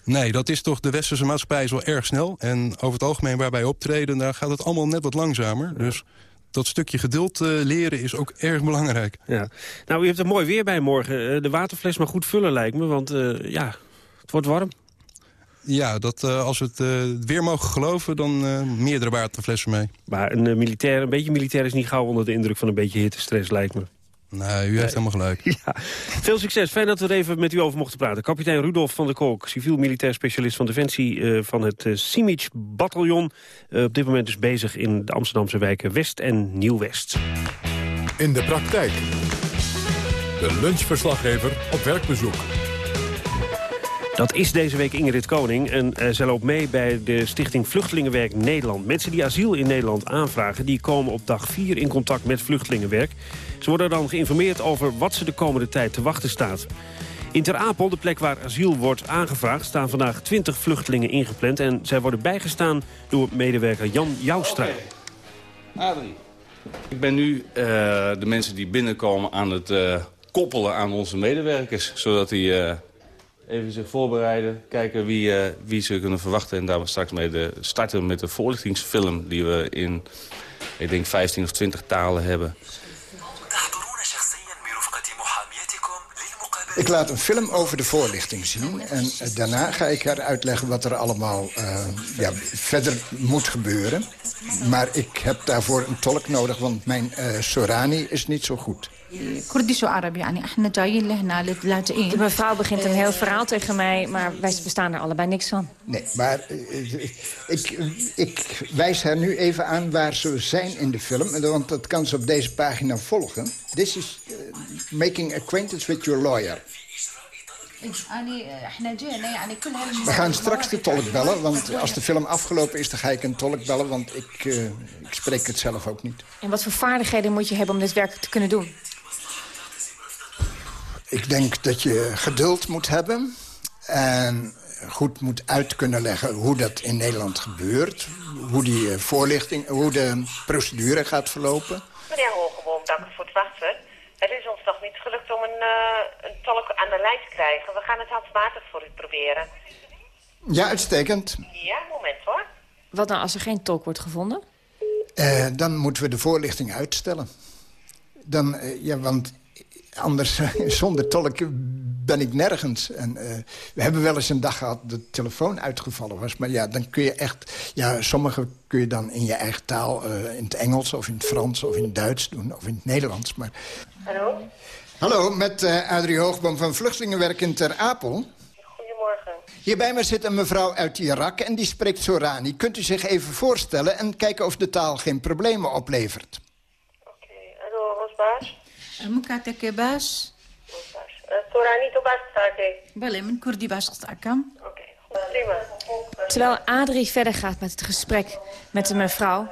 Nee, dat is toch de westerse maatschappij is wel erg snel. En over het algemeen waar wij optreden, daar gaat het allemaal net wat langzamer. Dus dat stukje geduld uh, leren is ook erg belangrijk. Ja. Nou, u hebt er mooi weer bij morgen. Uh, de waterfles maar goed vullen lijkt me, want uh, ja, het wordt warm. Ja, dat, als we het weer mogen geloven, dan meerdere waterflessen mee. Maar een, militair, een beetje militair is niet gauw onder de indruk van een beetje hittestress, lijkt me. Nee, u heeft helemaal gelijk. Ja. Veel succes. Fijn dat we er even met u over mochten praten. Kapitein Rudolf van der Kolk, civiel-militair specialist van Defensie... Uh, van het uh, Simic-bataljon. Uh, op dit moment dus bezig in de Amsterdamse wijken West en Nieuw-West. In de praktijk. De lunchverslaggever op werkbezoek. Dat is deze week Ingrid Koning en uh, zij loopt mee bij de stichting Vluchtelingenwerk Nederland. Mensen die asiel in Nederland aanvragen, die komen op dag 4 in contact met Vluchtelingenwerk. Ze worden dan geïnformeerd over wat ze de komende tijd te wachten staat. In Ter Apel, de plek waar asiel wordt aangevraagd... staan vandaag 20 vluchtelingen ingepland... en zij worden bijgestaan door medewerker Jan Joustra. Okay. Adrie, ik ben nu uh, de mensen die binnenkomen aan het uh, koppelen aan onze medewerkers... zodat die uh, even zich voorbereiden, kijken wie, wie ze kunnen verwachten... en daar we straks mee de, starten met de voorlichtingsfilm... die we in, ik denk, 15 of 20 talen hebben... Ik laat een film over de voorlichting zien. En daarna ga ik haar uitleggen wat er allemaal uh, ja, verder moet gebeuren. Maar ik heb daarvoor een tolk nodig, want mijn uh, Sorani is niet zo goed. De mevrouw begint een heel verhaal tegen mij, maar wij bestaan er allebei niks van. Nee, maar uh, ik, ik wijs haar nu even aan waar ze zijn in de film. Want dat kan ze op deze pagina volgen. This is uh, making acquaintance with your lawyer. We gaan straks de tolk bellen, want als de film afgelopen is... dan ga ik een tolk bellen, want ik, uh, ik spreek het zelf ook niet. En wat voor vaardigheden moet je hebben om dit werk te kunnen doen? Ik denk dat je geduld moet hebben... en goed moet uit kunnen leggen hoe dat in Nederland gebeurt. Hoe die voorlichting, hoe de procedure gaat verlopen. Meneer Hogeboom, dank u voor het wachten. Het is ons nog niet gelukt om een, uh, een tolk aan de lijn te krijgen. We gaan het handmatig voor u proberen. Ja, uitstekend. Ja, moment hoor. Wat nou als er geen tolk wordt gevonden? Uh, dan moeten we de voorlichting uitstellen. Dan, uh, ja, want anders zonder tolk ben ik nergens. En, uh, we hebben wel eens een dag gehad dat de telefoon uitgevallen was. Maar ja, dan kun je echt... Ja, sommige kun je dan in je eigen taal... Uh, in het Engels of in het Frans of in het Duits doen. Of in het Nederlands. Maar... Hallo? Hallo, met uh, Adrie Hoogboom van Vluchtelingenwerk in Ter Apel. Goedemorgen. Hier bij me zit een mevrouw uit Irak en die spreekt Sorani. Kunt u zich even voorstellen en kijken of de taal geen problemen oplevert? Oké, okay. hallo, Rosbaas? مكاتك باش Sorani to baas بله من كردي باش أكم Oké, prima. Terwijl Adrie verder gaat met het gesprek met de mevrouw...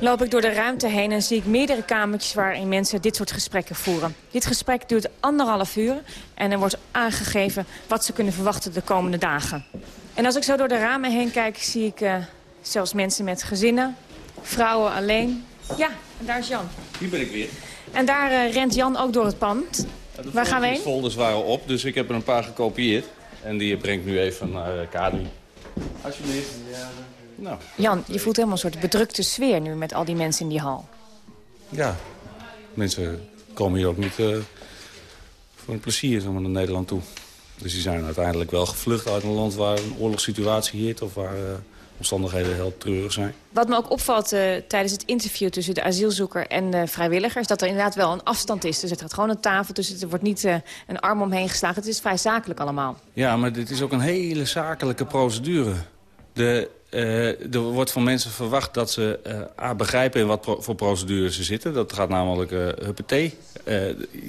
loop ik door de ruimte heen en zie ik meerdere kamertjes... waarin mensen dit soort gesprekken voeren. Dit gesprek duurt anderhalf uur en er wordt aangegeven... wat ze kunnen verwachten de komende dagen. En als ik zo door de ramen heen kijk, zie ik uh, zelfs mensen met gezinnen... vrouwen alleen. Ja, en daar is Jan. Hier ben ik weer. En daar uh, rent Jan ook door het pand. De Waar gaan we heen? folders waren op, dus ik heb er een paar gekopieerd. En die breng ik nu even naar uh, Kadri. Alsjeblieft. Ja, nou. Jan, je voelt helemaal een soort bedrukte sfeer nu met al die mensen in die hal. Ja, mensen komen hier ook niet uh, voor een plezier zeg maar, naar Nederland toe. Dus die zijn uiteindelijk wel gevlucht uit een land waar een oorlogssituatie heert... of waar uh, omstandigheden heel treurig zijn. Wat me ook opvalt uh, tijdens het interview tussen de asielzoeker en de vrijwilligers... dat er inderdaad wel een afstand is. Dus er gaat gewoon een tafel tussen, er wordt niet uh, een arm omheen geslagen. Het is vrij zakelijk allemaal. Ja, maar dit is ook een hele zakelijke procedure. De, uh, er wordt van mensen verwacht dat ze A, begrijpen in wat pro voor procedure ze zitten. Dat gaat namelijk uh, huppatee.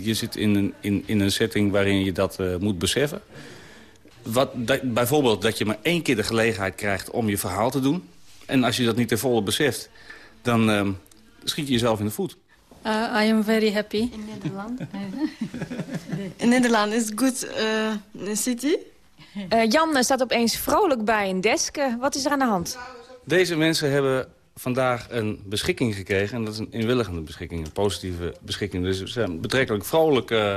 je zit in een, in, in een setting waarin je dat moet beseffen. Wat, dat, bijvoorbeeld dat je maar één keer de gelegenheid krijgt om je verhaal te doen. En als je dat niet ten volle beseft, dan uh, schiet je jezelf in de voet. Uh, I am very happy. In Nederland? in Nederland is good uh, city. Uh, Jan staat opeens vrolijk bij een desk. Uh, wat is er aan de hand? Deze mensen hebben vandaag een beschikking gekregen. En dat is een inwilligende beschikking, een positieve beschikking. Dus ze zijn betrekkelijk vrolijk uh,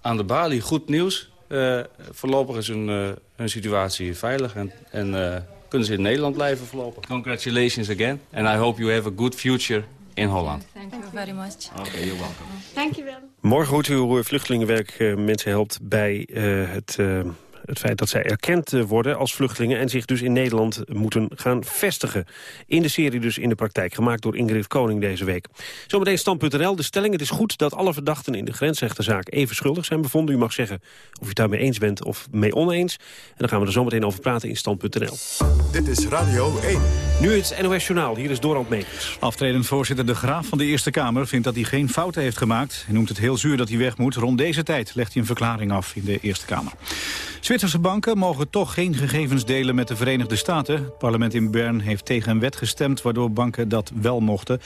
aan de balie. Goed nieuws. Uh, voorlopig is hun, uh, hun situatie veilig en, en uh, kunnen ze in Nederland blijven voorlopig. Congratulations again. And I hope you have a good future in Holland. Thank you very much. Oké, okay, you're welcome. Thank you wel. Morgen hoort u hoe Vluchtelingenwerk mensen helpt bij het het feit dat zij erkend worden als vluchtelingen... en zich dus in Nederland moeten gaan vestigen. In de serie dus in de praktijk, gemaakt door Ingrid Koning deze week. Zometeen stand.nl, de stelling. Het is goed dat alle verdachten in de grensrechterzaak even schuldig zijn bevonden. U mag zeggen of u het daarmee eens bent of mee oneens. En dan gaan we er zometeen over praten in stand.nl. Dit is Radio 1. Nu het NOS Journaal, hier is Dorant Meekers. Aftredend voorzitter De Graaf van de Eerste Kamer vindt dat hij geen fouten heeft gemaakt. Hij noemt het heel zuur dat hij weg moet. Rond deze tijd legt hij een verklaring af in de Eerste Kamer. Zwitserse banken mogen toch geen gegevens delen met de Verenigde Staten. Het parlement in Bern heeft tegen een wet gestemd waardoor banken dat wel mochten.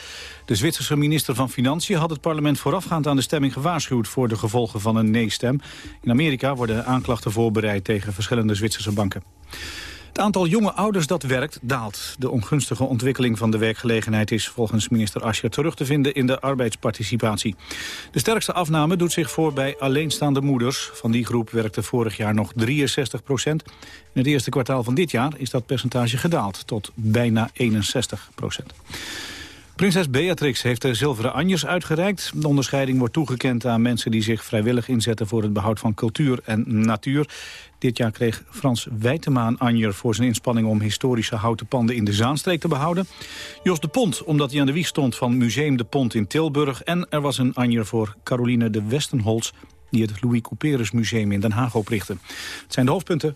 De Zwitserse minister van Financiën had het parlement voorafgaand aan de stemming gewaarschuwd voor de gevolgen van een nee-stem. In Amerika worden aanklachten voorbereid tegen verschillende Zwitserse banken. Het aantal jonge ouders dat werkt daalt. De ongunstige ontwikkeling van de werkgelegenheid is volgens minister Ascher terug te vinden in de arbeidsparticipatie. De sterkste afname doet zich voor bij alleenstaande moeders. Van die groep werkte vorig jaar nog 63 procent. In het eerste kwartaal van dit jaar is dat percentage gedaald tot bijna 61 procent. Prinses Beatrix heeft de zilveren anjers uitgereikt. De onderscheiding wordt toegekend aan mensen die zich vrijwillig inzetten voor het behoud van cultuur en natuur. Dit jaar kreeg Frans Wijtema een anjer voor zijn inspanning om historische houten panden in de Zaanstreek te behouden. Jos de Pont, omdat hij aan de wieg stond van Museum de Pont in Tilburg. En er was een anjer voor Caroline de Westenholz, die het Louis Couperus Museum in Den Haag oprichtte. Het zijn de hoofdpunten.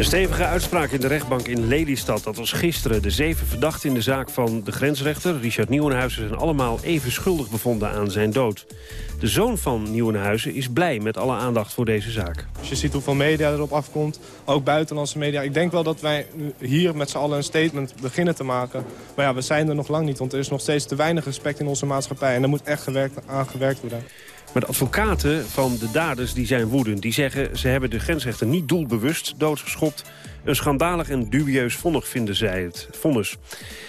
Een stevige uitspraak in de rechtbank in Lelystad. Dat was gisteren. De zeven verdachten in de zaak van de grensrechter, Richard Nieuwenhuizen... zijn allemaal even schuldig bevonden aan zijn dood. De zoon van Nieuwenhuizen is blij met alle aandacht voor deze zaak. Als je ziet hoeveel media erop afkomt, ook buitenlandse media... ik denk wel dat wij hier met z'n allen een statement beginnen te maken. Maar ja, we zijn er nog lang niet, want er is nog steeds te weinig respect in onze maatschappij. En er moet echt gewerkt, aan gewerkt worden. Maar de advocaten van de daders die zijn woedend. Die zeggen ze hebben de grensrechter niet doelbewust doodgeschopt. Een schandalig en dubieus vonnig vinden zij het. Vonnis.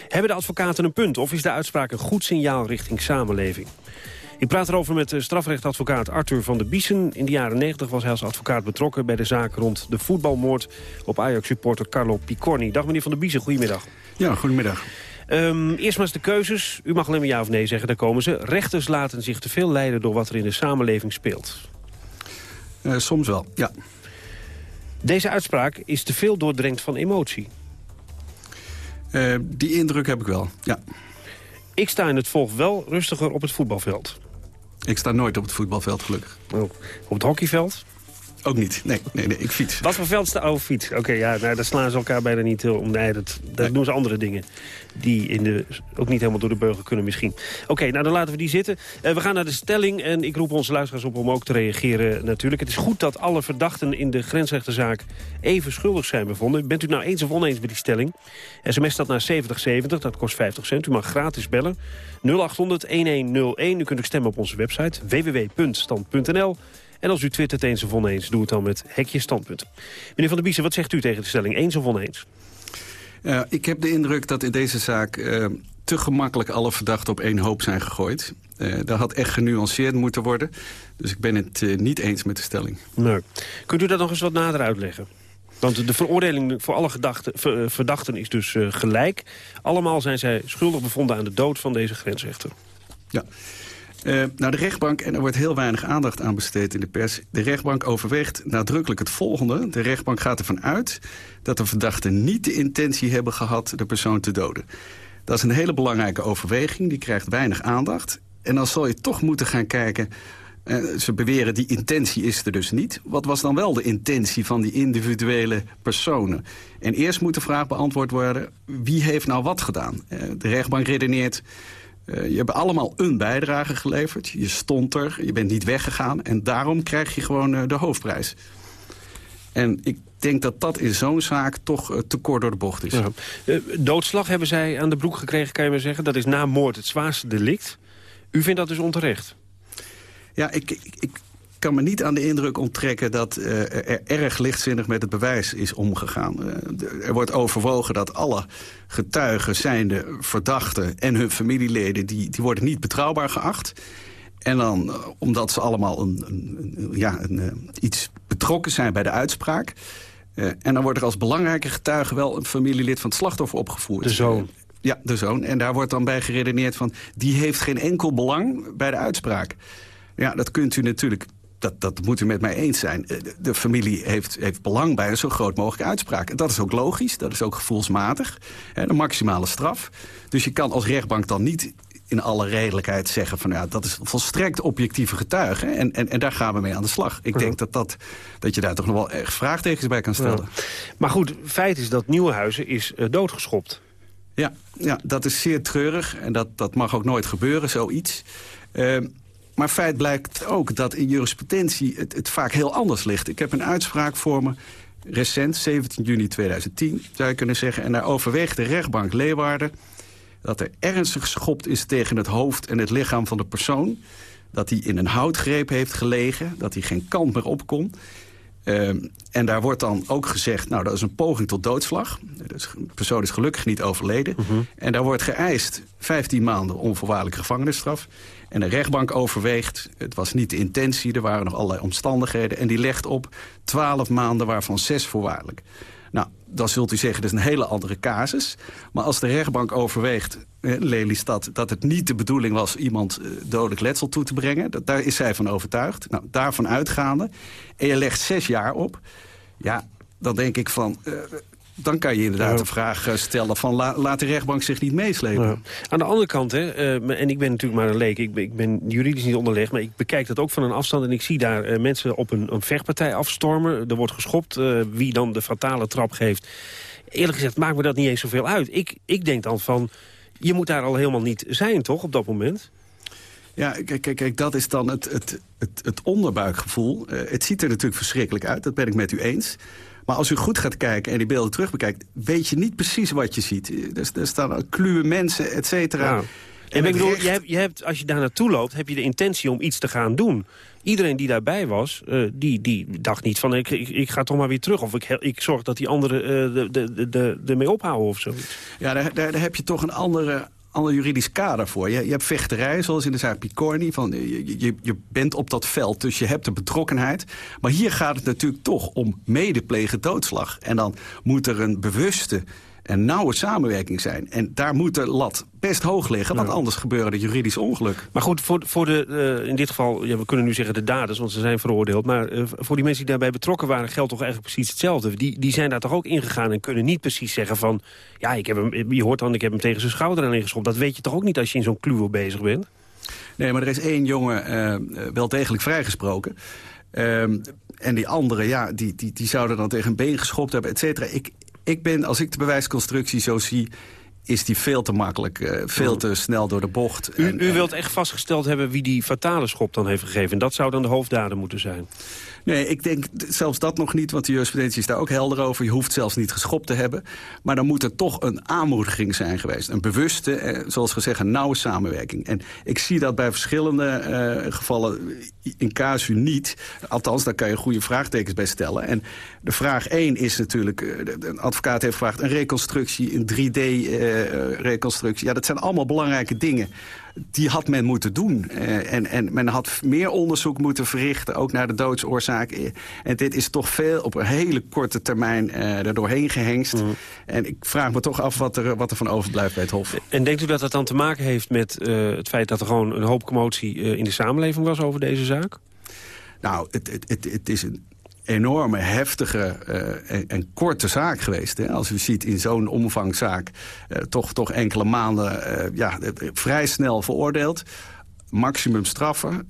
Hebben de advocaten een punt of is de uitspraak een goed signaal richting samenleving? Ik praat erover met strafrechtadvocaat Arthur van der Biesen. In de jaren 90 was hij als advocaat betrokken bij de zaak rond de voetbalmoord op Ajax-supporter Carlo Picorni. Dag meneer van der Biesen, goedemiddag. Ja, goedemiddag. Um, eerst maar eens de keuzes. U mag alleen maar ja of nee zeggen, daar komen ze. Rechters laten zich te veel leiden door wat er in de samenleving speelt. Uh, soms wel, ja. Deze uitspraak is te veel doordrenkt van emotie. Uh, die indruk heb ik wel, ja. Ik sta in het volg wel rustiger op het voetbalveld. Ik sta nooit op het voetbalveld, gelukkig. Oh, op het hockeyveld? Ook niet. Nee, nee, nee ik fiets. Wat voor veld sta Oh, fiets. Oké, ja, nou, daar slaan ze elkaar bijna niet om. Nee, dat, dat doen ze andere dingen. Die in de, ook niet helemaal door de beugel kunnen misschien. Oké, nou dan laten we die zitten. Uh, we gaan naar de stelling en ik roep onze luisteraars op om ook te reageren natuurlijk. Het is goed dat alle verdachten in de grensrechterzaak even schuldig zijn bevonden. Bent u nou eens of oneens met die stelling? SMS staat naar 7070, dat kost 50 cent. U mag gratis bellen. 0800-1101. U kunt ook stemmen op onze website www.stand.nl. En als u twittert eens of oneens, doe het dan met hekje standpunt. Meneer Van der Biesen, wat zegt u tegen de stelling? Eens of oneens? Uh, ik heb de indruk dat in deze zaak uh, te gemakkelijk alle verdachten op één hoop zijn gegooid. Uh, daar had echt genuanceerd moeten worden. Dus ik ben het niet eens met de stelling. Nee. Kunt u dat nog eens wat nader uitleggen? Want de veroordeling voor alle gedachten, verdachten is dus gelijk. Allemaal zijn zij schuldig bevonden aan de dood van deze grensrechter. Ja. Nou, de rechtbank, en er wordt heel weinig aandacht aan besteed in de pers... de rechtbank overweegt nadrukkelijk het volgende. De rechtbank gaat ervan uit dat de verdachten niet de intentie hebben gehad... de persoon te doden. Dat is een hele belangrijke overweging, die krijgt weinig aandacht. En dan zal je toch moeten gaan kijken... Uh, ze beweren die intentie is er dus niet. Wat was dan wel de intentie van die individuele personen? En eerst moet de vraag beantwoord worden... wie heeft nou wat gedaan? Uh, de rechtbank redeneert... Uh, je hebt allemaal een bijdrage geleverd. Je stond er, je bent niet weggegaan. En daarom krijg je gewoon uh, de hoofdprijs. En ik denk dat dat in zo'n zaak toch uh, te kort door de bocht is. Ja. doodslag hebben zij aan de broek gekregen, kan je maar zeggen. Dat is na moord het zwaarste delict. U vindt dat dus onterecht? Ja, ik, ik, ik kan me niet aan de indruk onttrekken dat uh, er erg lichtzinnig met het bewijs is omgegaan. Uh, er wordt overwogen dat alle getuigen, zijnde verdachten en hun familieleden... die, die worden niet betrouwbaar geacht. En dan, uh, omdat ze allemaal een, een, een ja, een, iets betrokken zijn bij de uitspraak... en dan wordt er als belangrijke getuige wel een familielid van het slachtoffer opgevoerd. De zoon. ja, de zoon. En daar wordt dan bij geredeneerd van... die heeft geen enkel belang bij de uitspraak. Ja, dat kunt u natuurlijk dat, dat moet u met mij eens zijn. De familie heeft, heeft belang bij een zo groot mogelijke uitspraak. En dat is ook logisch, dat is ook gevoelsmatig. Hè, de maximale straf. Dus je kan als rechtbank dan niet in alle redelijkheid zeggen... van ja, dat is volstrekt objectieve getuige. En, en, en daar gaan we mee aan de slag. Ik denk dat, dat, dat je daar toch nog wel echt vraagtekens bij kan stellen. Ja. Maar goed, feit is dat Nieuwenhuizen is uh, doodgeschopt. Ja, ja, dat is zeer treurig. En dat, dat mag ook nooit gebeuren, zoiets. Uh, maar feit blijkt ook dat in jurisprudentie het, het, vaak heel anders ligt. Ik heb een uitspraak voor me, recent, 17 juni 2010, zou je kunnen zeggen. En daar overweegt de rechtbank Leeuwarden dat er ernstig geschopt is tegen het hoofd en het lichaam van de persoon. Dat hij in een houtgreep heeft gelegen, dat hij geen kant meer op kon. Uh, en daar wordt dan ook gezegd, nou dat is een poging tot doodslag. Dus de persoon is gelukkig niet overleden. Uh -huh. En daar wordt geëist 15 maanden onvoorwaardelijke gevangenisstraf. En de rechtbank overweegt, het was niet de intentie, er waren nog allerlei omstandigheden... en die legt op 12 maanden, waarvan 6 voorwaardelijk. Nou, dan zult u zeggen, dat is een hele andere casus. Maar als de rechtbank overweegt, eh, Lelystad, dat het niet de bedoeling was... iemand eh, dodelijk letsel toe te brengen, dat, daar is zij van overtuigd. Nou, daarvan uitgaande, en je legt zes jaar op... ja, dan denk ik van, uh, dan kan je inderdaad ja. de vraag eh, stellen van la, laat de rechtbank zich niet meeslepen. Ja. Aan de andere kant, hè, uh, en ik ben natuurlijk maar een leek, ik ben, ik ben, juridisch niet onderlegd, maar ik bekijk dat ook van een afstand en ik zie daar uh, mensen op een, een, vechtpartij afstormen. Er wordt geschopt, wie dan de fatale trap geeft. Eerlijk gezegd maakt me dat niet eens zoveel uit. Ik, ik denk dan van, je moet daar al helemaal niet zijn, toch, op dat moment? Ja, kijk, kijk, kijk dat is dan het, het, het, het onderbuikgevoel. het ziet er natuurlijk verschrikkelijk uit, dat ben ik met u eens. Maar als u goed gaat kijken en die beelden terug bekijkt... weet je niet precies wat je ziet. Er staan kluwe mensen, et cetera. Ja. En, ik bedoel, recht... je hebt, je hebt, als je daar naartoe loopt, heb je de intentie om iets te gaan doen. Iedereen die daarbij was, uh, die, die dacht niet van ik, ik, ik, ga toch maar weer terug. Of ik, ik zorg dat die anderen uh, de, de, de, de, ermee ophouden of zoiets. Ja, daar, daar, daar heb je toch een andere ander juridisch kader voor. Je, je hebt vechterij, zoals in de zaak Picorni. Van, je, je, je bent op dat veld, dus je hebt de betrokkenheid. Maar hier gaat het natuurlijk toch om medeplegen doodslag. En dan moet er een bewuste en nauwe samenwerking zijn. En daar moet de lat best hoog liggen, want anders gebeuren er juridisch ongeluk. Maar goed, voor, voor de, uh, in dit geval, ja, we kunnen nu zeggen de daders, want ze zijn veroordeeld. Maar uh, voor die mensen die daarbij betrokken waren, geldt toch eigenlijk precies hetzelfde. Die, die zijn daar toch ook ingegaan en kunnen niet precies zeggen van... ja, ik heb hem, je hoort dan, ik heb hem tegen zijn schouder aan ingeschopt. Dat weet je toch ook niet als je in zo'n kluwe bezig bent? Nee, maar er is één jongen uh, wel degelijk vrijgesproken. Um, en die andere, ja, die, die, die zouden dan tegen een been geschopt hebben, et cetera. Ik, ik ben, als ik de bewijsconstructie zo zie is die veel te makkelijk, uh, veel te snel door de bocht. U, u wilt echt vastgesteld hebben wie die fatale schop dan heeft gegeven. En dat zou dan de hoofddader moeten zijn? Nee, ik denk zelfs dat nog niet, want de jurisprudentie is daar ook helder over. Je hoeft zelfs niet geschopt te hebben. Maar dan moet er toch een aanmoediging zijn geweest. Een bewuste, eh, zoals gezegd, een nauwe samenwerking. En ik zie dat bij verschillende uh, gevallen in casu niet. Althans, daar kan je goede vraagtekens bij stellen. En de vraag 1 is natuurlijk, uh, een advocaat heeft gevraagd... een reconstructie, een 3D-reconstructie. ja, dat zijn allemaal belangrijke dingen die had men moeten doen. Uh, en, en men had meer onderzoek moeten verrichten, ook naar de doodsoorzaak. En dit is toch veel op een hele korte termijn uh, er doorheen gehengst. Mm. En ik vraag me toch af wat er, wat er van overblijft bij het Hof. En denkt u dat dat dan te maken heeft met uh, het feit dat er gewoon een hoop commotie in de samenleving was over deze zaak? Nou, het, het, het, het is een enorme, heftige uh, en, korte zaak geweest. Hè? Als u ziet in zo'n omvangzaak uh, toch, toch enkele maanden uh, ja, vrij snel veroordeeld. Maximum straffen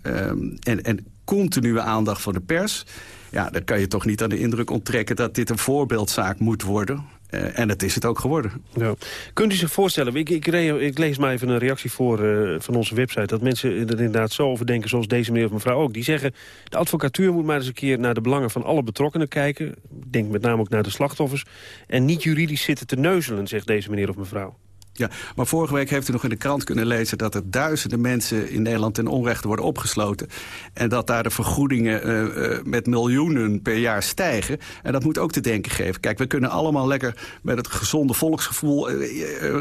en, en continue aandacht voor de pers. Ja, dan kan je toch niet aan de indruk onttrekken dat dit een voorbeeldzaak moet worden. Uh, en dat is het ook geworden. Ja. Kunt u zich voorstellen, ik, ik, ik, lees maar even een reactie voor uh, van onze website... dat mensen er inderdaad zo over denken zoals deze meneer of mevrouw ook. Die zeggen, de advocatuur moet maar eens een keer naar de belangen van alle betrokkenen kijken. Ik denk met name ook naar de slachtoffers. En niet juridisch zitten te neuzelen, zegt deze meneer of mevrouw. Ja, maar vorige week heeft u nog in de krant kunnen lezen... dat er duizenden mensen in Nederland ten onrechte worden opgesloten. En dat daar de vergoedingen uh, uh, met miljoenen per jaar stijgen. En dat moet ook te denken geven. Kijk, we kunnen allemaal lekker met het gezonde volksgevoel uh,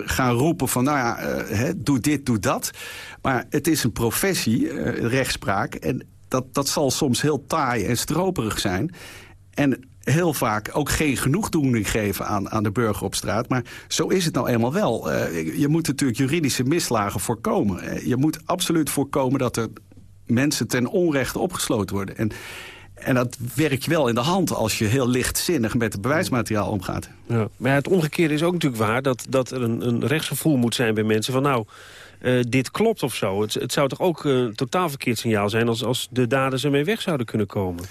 gaan roepen van... nou ja, doe dit, doe dat. Maar het is een professie, rechtspraak. En dat, dat zal soms heel taai en stroperig zijn. En heel vaak ook geen genoegdoening geven aan, aan de burger op straat. Maar zo is het nou eenmaal wel. Uh, je moet natuurlijk juridische misslagen voorkomen. Uh, je moet absoluut voorkomen dat er mensen ten onrechte opgesloten worden. En, en dat werkt wel in de hand als je heel lichtzinnig met het bewijsmateriaal omgaat. Ja, maar het omgekeerde is ook natuurlijk waar... dat, dat er een, een rechtsgevoel moet zijn bij mensen van... nou, uh, dit klopt of zo. Het, het zou toch ook een totaal verkeerd signaal zijn... als, als de daders ermee weg zouden kunnen komen?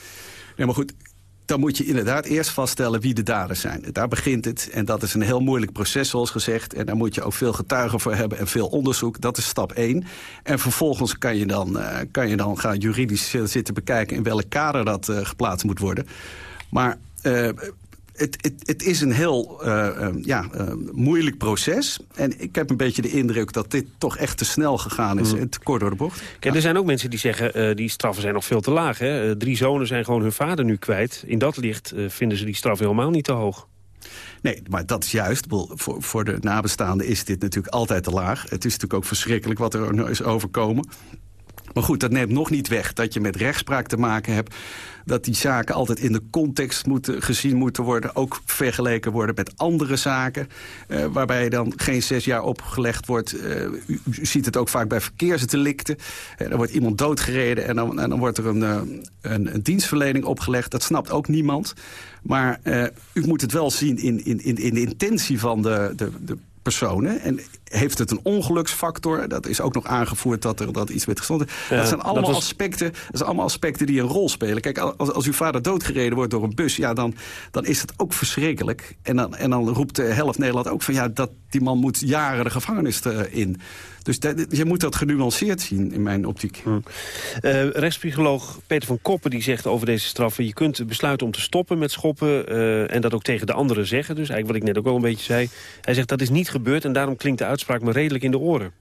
Ja, maar goed, dan moet je inderdaad eerst vaststellen wie de daders zijn. Daar begint het. En dat is een heel moeilijk proces, zoals gezegd. En daar moet je ook veel getuigen voor hebben en veel onderzoek. Dat is stap 1. En vervolgens kan je dan, uh, kan je dan gaan juridisch zitten bekijken... in welk kader dat uh, geplaatst moet worden. Maar uh, het, het, het, is een heel uh, ja, uh, moeilijk proces. En ik heb een beetje de indruk dat dit toch echt te snel gegaan is. Mm. Te kort door de bocht. Kijk, er zijn ook mensen die zeggen, die straffen zijn nog veel te laag. Hè? drie zonen zijn gewoon hun vader nu kwijt. In dat licht vinden ze die straf helemaal niet te hoog. Nee, maar dat is juist. Voor, voor de nabestaanden is dit natuurlijk altijd te laag. Het is natuurlijk ook verschrikkelijk wat er is overkomen. Maar goed, dat neemt nog niet weg dat je met rechtspraak te maken hebt dat die zaken altijd in de context moeten, gezien moeten worden. Ook vergeleken worden met andere zaken. Uh, waarbij dan geen zes jaar opgelegd wordt. Uh, u, ziet het ook vaak bij verkeersdelicten. Uh, dan wordt iemand doodgereden en dan, dan wordt er een, een, een, dienstverlening opgelegd. Dat snapt ook niemand. Maar u moet het wel zien in, in, in, in de intentie van de, de, de personen. En heeft het een ongeluksfactor? Dat is ook nog aangevoerd dat er dat iets werd gestonden. Ja, dat zijn allemaal, dat was... aspecten, dat zijn allemaal aspecten die een rol spelen. Kijk, als, als uw vader doodgereden wordt door een bus... Ja, dan, dan is het ook verschrikkelijk. En dan, en dan roept de helft Nederland ook van... ja, dat, die man moet jaren de gevangenis in. Dus dat, je moet dat genuanceerd zien in mijn optiek. Hm. Uh, rechtspsycholoog Peter van Koppen die zegt over deze straffen... je kunt besluiten om te stoppen met schoppen... Uh, en dat ook tegen de anderen zeggen. Dus eigenlijk wat ik net ook wel een beetje zei. Hij zegt dat is niet gebeurd en daarom klinkt de uitspraak me redelijk in de oren.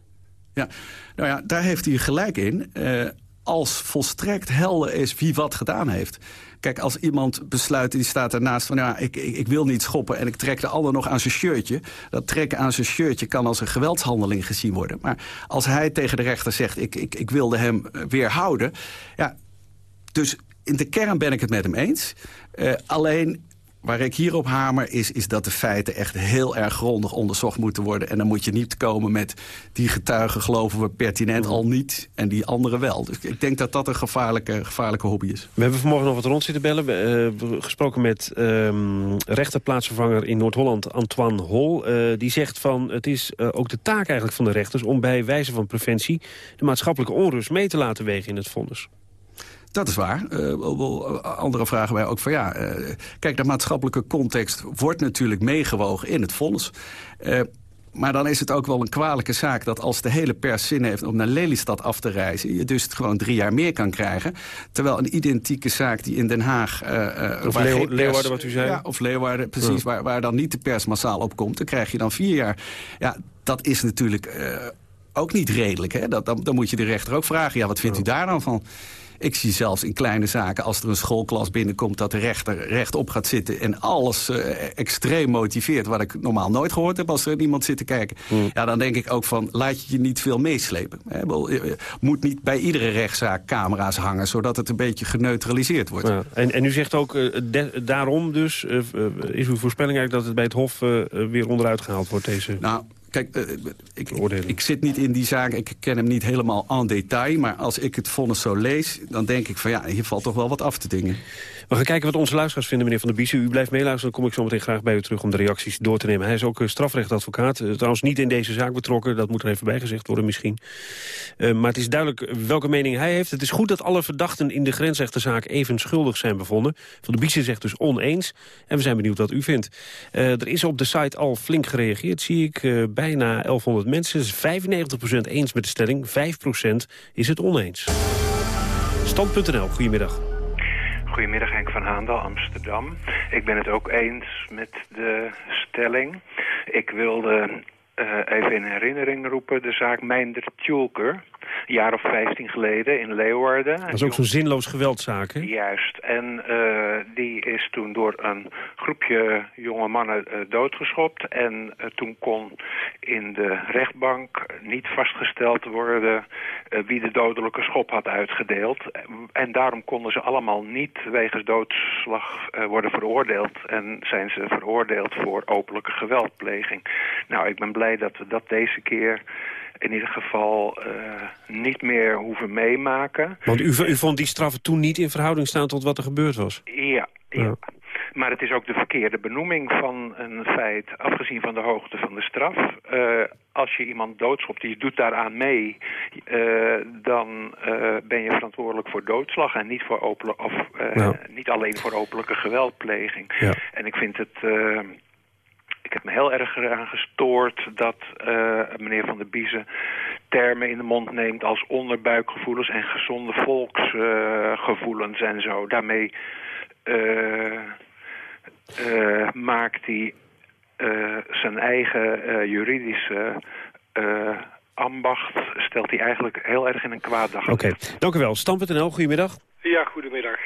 Ja, nou ja, daar heeft hij gelijk in. Uh, als volstrekt helder is wie wat gedaan heeft. Kijk, als iemand besluit, die staat ernaast van... ja, ik, ik, ik, wil niet schoppen en ik trek de ander nog aan zijn shirtje... dat trekken aan zijn shirtje kan als een geweldshandeling gezien worden. Maar als hij tegen de rechter zegt, ik, ik, ik wilde hem weerhouden... ja, dus in de kern ben ik het met hem eens. Uh, alleen Waar ik hierop hamer is, is dat de feiten echt heel erg grondig onderzocht moeten worden. En dan moet je niet komen met die getuigen geloven we pertinent al niet en die anderen wel. Dus ik denk dat dat een gevaarlijke, gevaarlijke hobby is. We hebben vanmorgen nog wat rond zitten bellen. We hebben uh, gesproken met um, rechterplaatsvervanger in Noord-Holland, Antoine Hol. Uh, die zegt van het is uh, ook de taak eigenlijk van de rechters om bij wijze van preventie de maatschappelijke onrust mee te laten wegen in het vonnis. Dat is waar. Uh, andere vragen wij ook van ja... Uh, kijk, de maatschappelijke context wordt natuurlijk meegewogen in het vonnis. Uh, maar dan is het ook wel een kwalijke zaak dat als de hele pers zin heeft om naar Lelystad af te reizen... je dus gewoon drie jaar meer kan krijgen. Terwijl een identieke zaak die in Den Haag... Uh, of pers, Leeuwarden, wat u zei. Ja, of Leeuwarden, precies, ja. waar, waar dan niet de pers massaal op komt... dan krijg je dan vier jaar. Ja, dat is natuurlijk uh, ook niet redelijk. Hè? Dat, dan, dan moet je de rechter ook vragen, ja, wat vindt ja. u daar dan van? Ik zie zelfs in kleine zaken, als er een schoolklas binnenkomt... dat de rechter rechtop gaat zitten en alles uh, extreem motiveert... wat ik normaal nooit gehoord heb als er iemand zit te kijken. Mm. Ja, dan denk ik ook van, laat je je niet veel meeslepen. Je moet niet bij iedere rechtszaak camera's hangen... zodat het een beetje geneutraliseerd wordt. Ja. En, en u zegt ook, uh, de, daarom dus, uh, is uw voorspelling eigenlijk... dat het bij het Hof weer onderuit gehaald wordt, deze... Nou, Kijk, uh, ik, ik, zit niet in die zaak, ik ken hem niet helemaal en detail... maar als ik het vonnis zo lees, dan denk ik van ja, hier valt toch wel wat af te dingen. We gaan kijken wat onze luisteraars vinden, meneer Van der Biesen. U blijft meeluisteren, dan kom ik zo meteen graag bij u terug om de reacties door te nemen. Hij is ook strafrechtadvocaat, uh, trouwens niet in deze zaak betrokken. Dat moet er even bijgezegd worden misschien. Uh, maar het is duidelijk welke mening hij heeft. Het is goed dat alle verdachten in de grensrechterzaak even schuldig zijn bevonden. Van der Biesen zegt dus oneens. En we zijn benieuwd wat u vindt. er is op de site al flink gereageerd, zie ik bijna 1100 mensen. 95% eens met de stelling, 5% is het oneens. Stand.nl, goedemiddag. Goedemiddag, Henk van Haandel, Amsterdam. Ik ben het ook eens met de stelling. Ik wilde uh, even in herinnering roepen de zaak Meinder Tjulker een jaar of vijftien geleden in Leeuwarden. Dat is ook zo'n zinloos geweldzaak, hè? Juist. En uh, die is toen door een groepje jonge mannen uh, doodgeschopt. En uh, toen kon in de rechtbank niet vastgesteld worden wie de dodelijke schop had uitgedeeld. En daarom konden ze allemaal niet wegens doodslag worden veroordeeld. En zijn ze veroordeeld voor openlijke geweldpleging. Nou, ik ben blij dat we dat deze keer in ieder geval uh, niet meer hoeven meemaken. Want u, u vond die straffen toen niet in verhouding staan tot wat er gebeurd was? Ja, ja. ja. Maar het is ook de verkeerde benoeming van een feit, afgezien van de hoogte van de straf. Uh, als je iemand doodschopt, die doet daaraan mee, uh, dan uh, ben je verantwoordelijk voor doodslag en niet, voor open, of, niet alleen voor openlijke geweldpleging. Ja. En ik vind het ik heb me heel erg eraan gestoord dat uh, meneer Van der Biezen termen in de mond neemt als onderbuikgevoelens en gezonde volksgevoelens uh, en zo. Daarmee uh, maakt hij zijn eigen juridische ambacht, stelt hij eigenlijk heel erg in een kwaad dag. Oké, okay. dank u wel. Stam.nl, goedemiddag. Ja, goedemiddag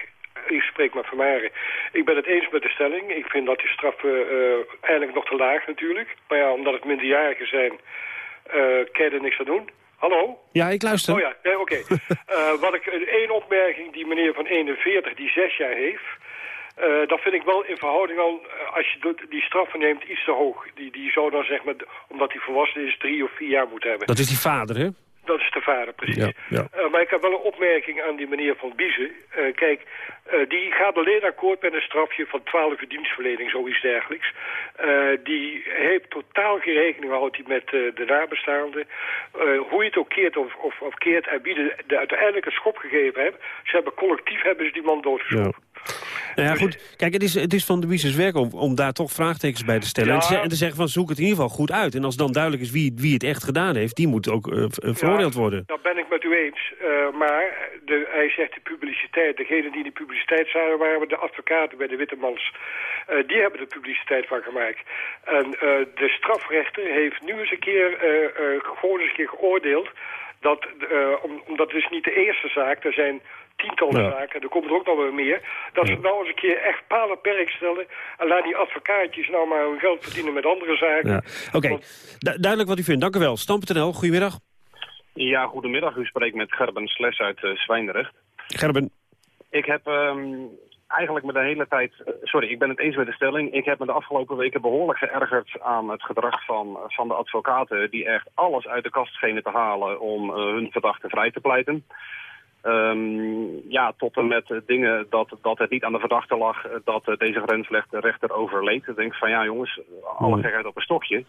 ik spreek met Vermeijeren. Ik ben het eens met de stelling. Ik vind dat die straffen uh, eigenlijk nog te laag natuurlijk. Maar ja, omdat het minderjarigen zijn, uh, kan je er niks aan doen. Hallo? Ja, ik luister. Oh ja, oké. Okay. uh, wat ik, één opmerking, die meneer van 41 die zes jaar heeft... Uh, dat vind ik wel in verhouding al, als je die straffen neemt, iets te hoog. Die, die zou dan zeg maar, omdat hij volwassen is, drie of vier jaar moeten hebben. Dat is die vader, hè? Dat is de vader, precies. Ja, ja. Uh, maar ik heb wel een opmerking aan die meneer Van Biezen. Uh, kijk, uh, die gaat alleen akkoord met een strafje van 12 uur dienstverlening, zoiets dergelijks. die heeft totaal geen rekening gehouden met de nabestaanden. hoe je het ook keert of, of, of keert en wie de, de uiteindelijk een schop gegeven hebben. Ze hebben collectief hebben ze die man doodgeschoten. Ja. Nou ja, goed. Kijk, het is, het is van de Wiesers werk om, om daar toch vraagtekens bij te stellen. Ja. En, te zeggen van zoek het in ieder geval goed uit. En als dan duidelijk is wie, wie het echt gedaan heeft, die moet ook uh, veroordeeld worden. Dat ben ik met u eens. Uh, maar de, hij zegt de publiciteit. Degene die de publiciteit zagen waren de advocaten bij de Wittemans. Uh, die hebben er publiciteit van gemaakt. En de strafrechter heeft nu eens een keer gewoon eens een keer geoordeeld Dat, om, omdat het is niet de eerste zaak. Er zijn tientallen Ja. zaken. Er komt er ook nog wel meer. Dat ze nou eens een keer echt paal op perk stellen. En laat die advocaatjes nou maar hun geld verdienen met andere zaken. Ja. Oké, Du- duidelijk wat u vindt. Dank u wel. Stam.nl, goedemiddag. Ja, goedemiddag. U spreekt met Gerben Sles uit eh, Zwijndrecht. Gerben. Ik heb ehm, eigenlijk me de hele tijd... eh, sorry, ik ben het eens met de stelling. Ik heb me de afgelopen weken behoorlijk geërgerd aan het gedrag van, van de advocaten... die echt alles uit de kast schenen te halen om eh, hun verdachte vrij te pleiten. Ehm, ja, tot en met eh, dingen dat, dat het niet aan de verdachte lag eh, dat eh, deze grensrechter overleed. Ik denk van ja jongens, alle Hmm. gekheid op een stokje.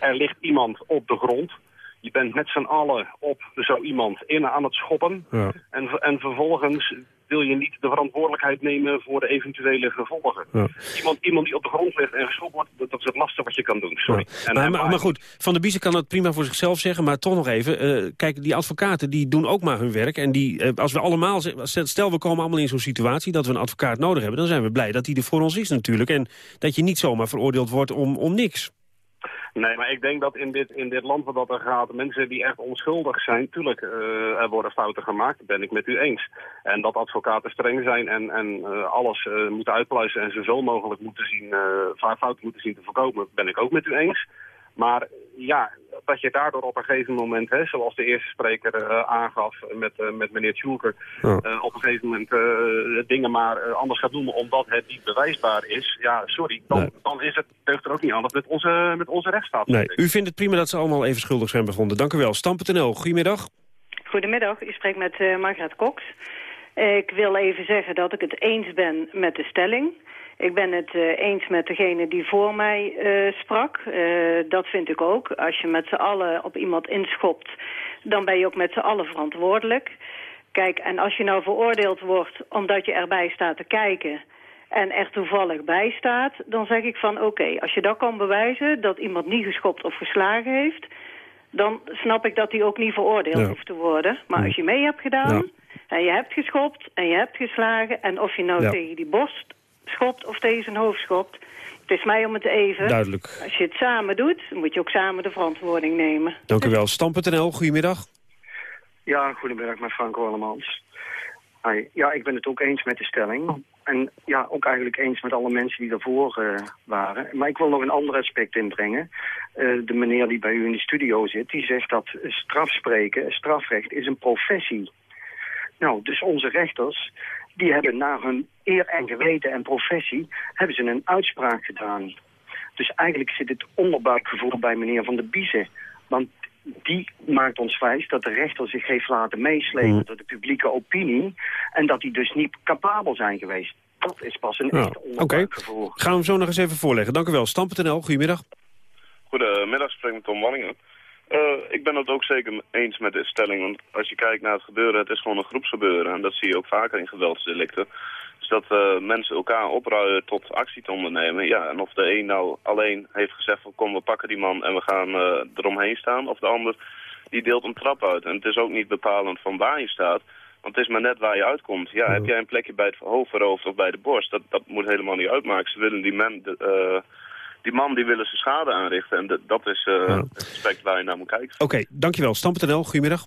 Er ligt iemand op de grond. Je bent met z'n allen op zo iemand in aan het schoppen. Ja. En, en vervolgens wil je niet de verantwoordelijkheid nemen voor de eventuele gevolgen. Ja. Iemand, iemand die op de grond ligt en geschopt wordt, dat, dat is het lastigste wat je kan doen. Sorry. En, maar, maar, maar goed, Van der Biezen kan het prima voor zichzelf zeggen... maar toch nog even, eh, kijk, die advocaten die doen ook maar hun werk... en die, eh, als we allemaal, stel we komen allemaal in zo'n situatie... dat we een advocaat nodig hebben, dan zijn we blij dat die er voor ons is natuurlijk... en dat je niet zomaar veroordeeld wordt om, om niks. Nee, maar ik denk dat in dit, in dit land waar dat er gaat, mensen die echt onschuldig zijn, tuurlijk, eh, er worden fouten gemaakt, ben ik met u eens. En dat advocaten streng zijn en, en eh, alles eh, moeten uitpluizen en zoveel mogelijk moeten zien, fouten moeten zien te voorkomen, ben ik ook met u eens. Maar ja, dat je daardoor op een gegeven moment, hè, zoals de eerste spreker eh, aangaf met, eh, met meneer Tjoelker, Ja. eh, op een gegeven moment eh, dingen maar anders gaat doen omdat het niet bewijsbaar is. Ja, sorry, dan, dan is het, deugt er ook niet anders met onze, met onze rechtsstaat. Nee, u vindt het prima dat ze allemaal even schuldig zijn bevonden. Dank u wel. Stam.nl, goedemiddag. Goedemiddag, u spreekt met eh Margaret Cox. Ik wil even zeggen dat ik het eens ben met de stelling. Ik ben het eh, eens met degene die voor mij eh, sprak. Eh, dat vind ik ook. Als je met z'n allen op iemand inschopt, dan ben je ook met z'n allen verantwoordelijk. Kijk, en als je nou veroordeeld wordt omdat je erbij staat te kijken en er toevallig bij staat, dan zeg ik van oké, als je dat kan bewijzen dat iemand niet geschopt of geslagen heeft, dan snap ik dat hij ook niet veroordeeld Ja. hoeft te worden. Maar als je mee hebt gedaan Ja. en je hebt geschopt en je hebt geslagen... en of je nou Ja. tegen die borst schopt of tegen zijn hoofd schopt... het is mij om het even. Duidelijk. Als je het samen doet, dan moet je ook samen de verantwoording nemen. Dank u wel. Stam.nl, goedemiddag. Ja, goedemiddag met Frank Rollemans. Hi. Ja, ik ben het ook eens met de stelling. En ja, ook eigenlijk eens met alle mensen die daarvoor eh, waren. Maar ik wil nog een ander aspect inbrengen. Eh, de meneer die bij u in de studio zit, die zegt dat strafspreken, strafrecht, is een professie. Nou, dus onze rechters, die hebben naar hun eer en geweten en professie, hebben ze een uitspraak gedaan. Dus eigenlijk zit het onderbuikgevoel bij meneer Van der Biezen. Want die maakt ons wijs dat de rechter zich heeft laten meeslepen door de publieke opinie. En dat die dus niet capabel zijn geweest. Dat is pas een echt Oké, onderbuikgevoel. gaan we hem zo nog eens even voorleggen. Dank u wel. Stam.nl, goedemiddag. Goedemiddag, spreek met Tom Wanningen. Eh, ik ben het ook zeker eens met de stelling, want als je kijkt naar het gebeuren, het is gewoon een groepsgebeuren. En dat zie je ook vaker in geweldsdelicten. Dus dat eh, mensen elkaar opruien tot actie te ondernemen. Ja, en of de een nou alleen heeft gezegd van kom we pakken die man en we gaan eh, eromheen staan. Of de ander die deelt een trap uit. En het is ook niet bepalend van waar je staat. Want het is maar net waar je uitkomt. Ja, heb jij een plekje bij het hoofd verhoofd of bij de borst? Dat, dat moet helemaal niet uitmaken. Ze willen die man... De, die man die willen ze schade aanrichten. En dat- dat is eh, het aspect waar je naar moet kijken. Oké, dankjewel. Stam.nl, goedemiddag.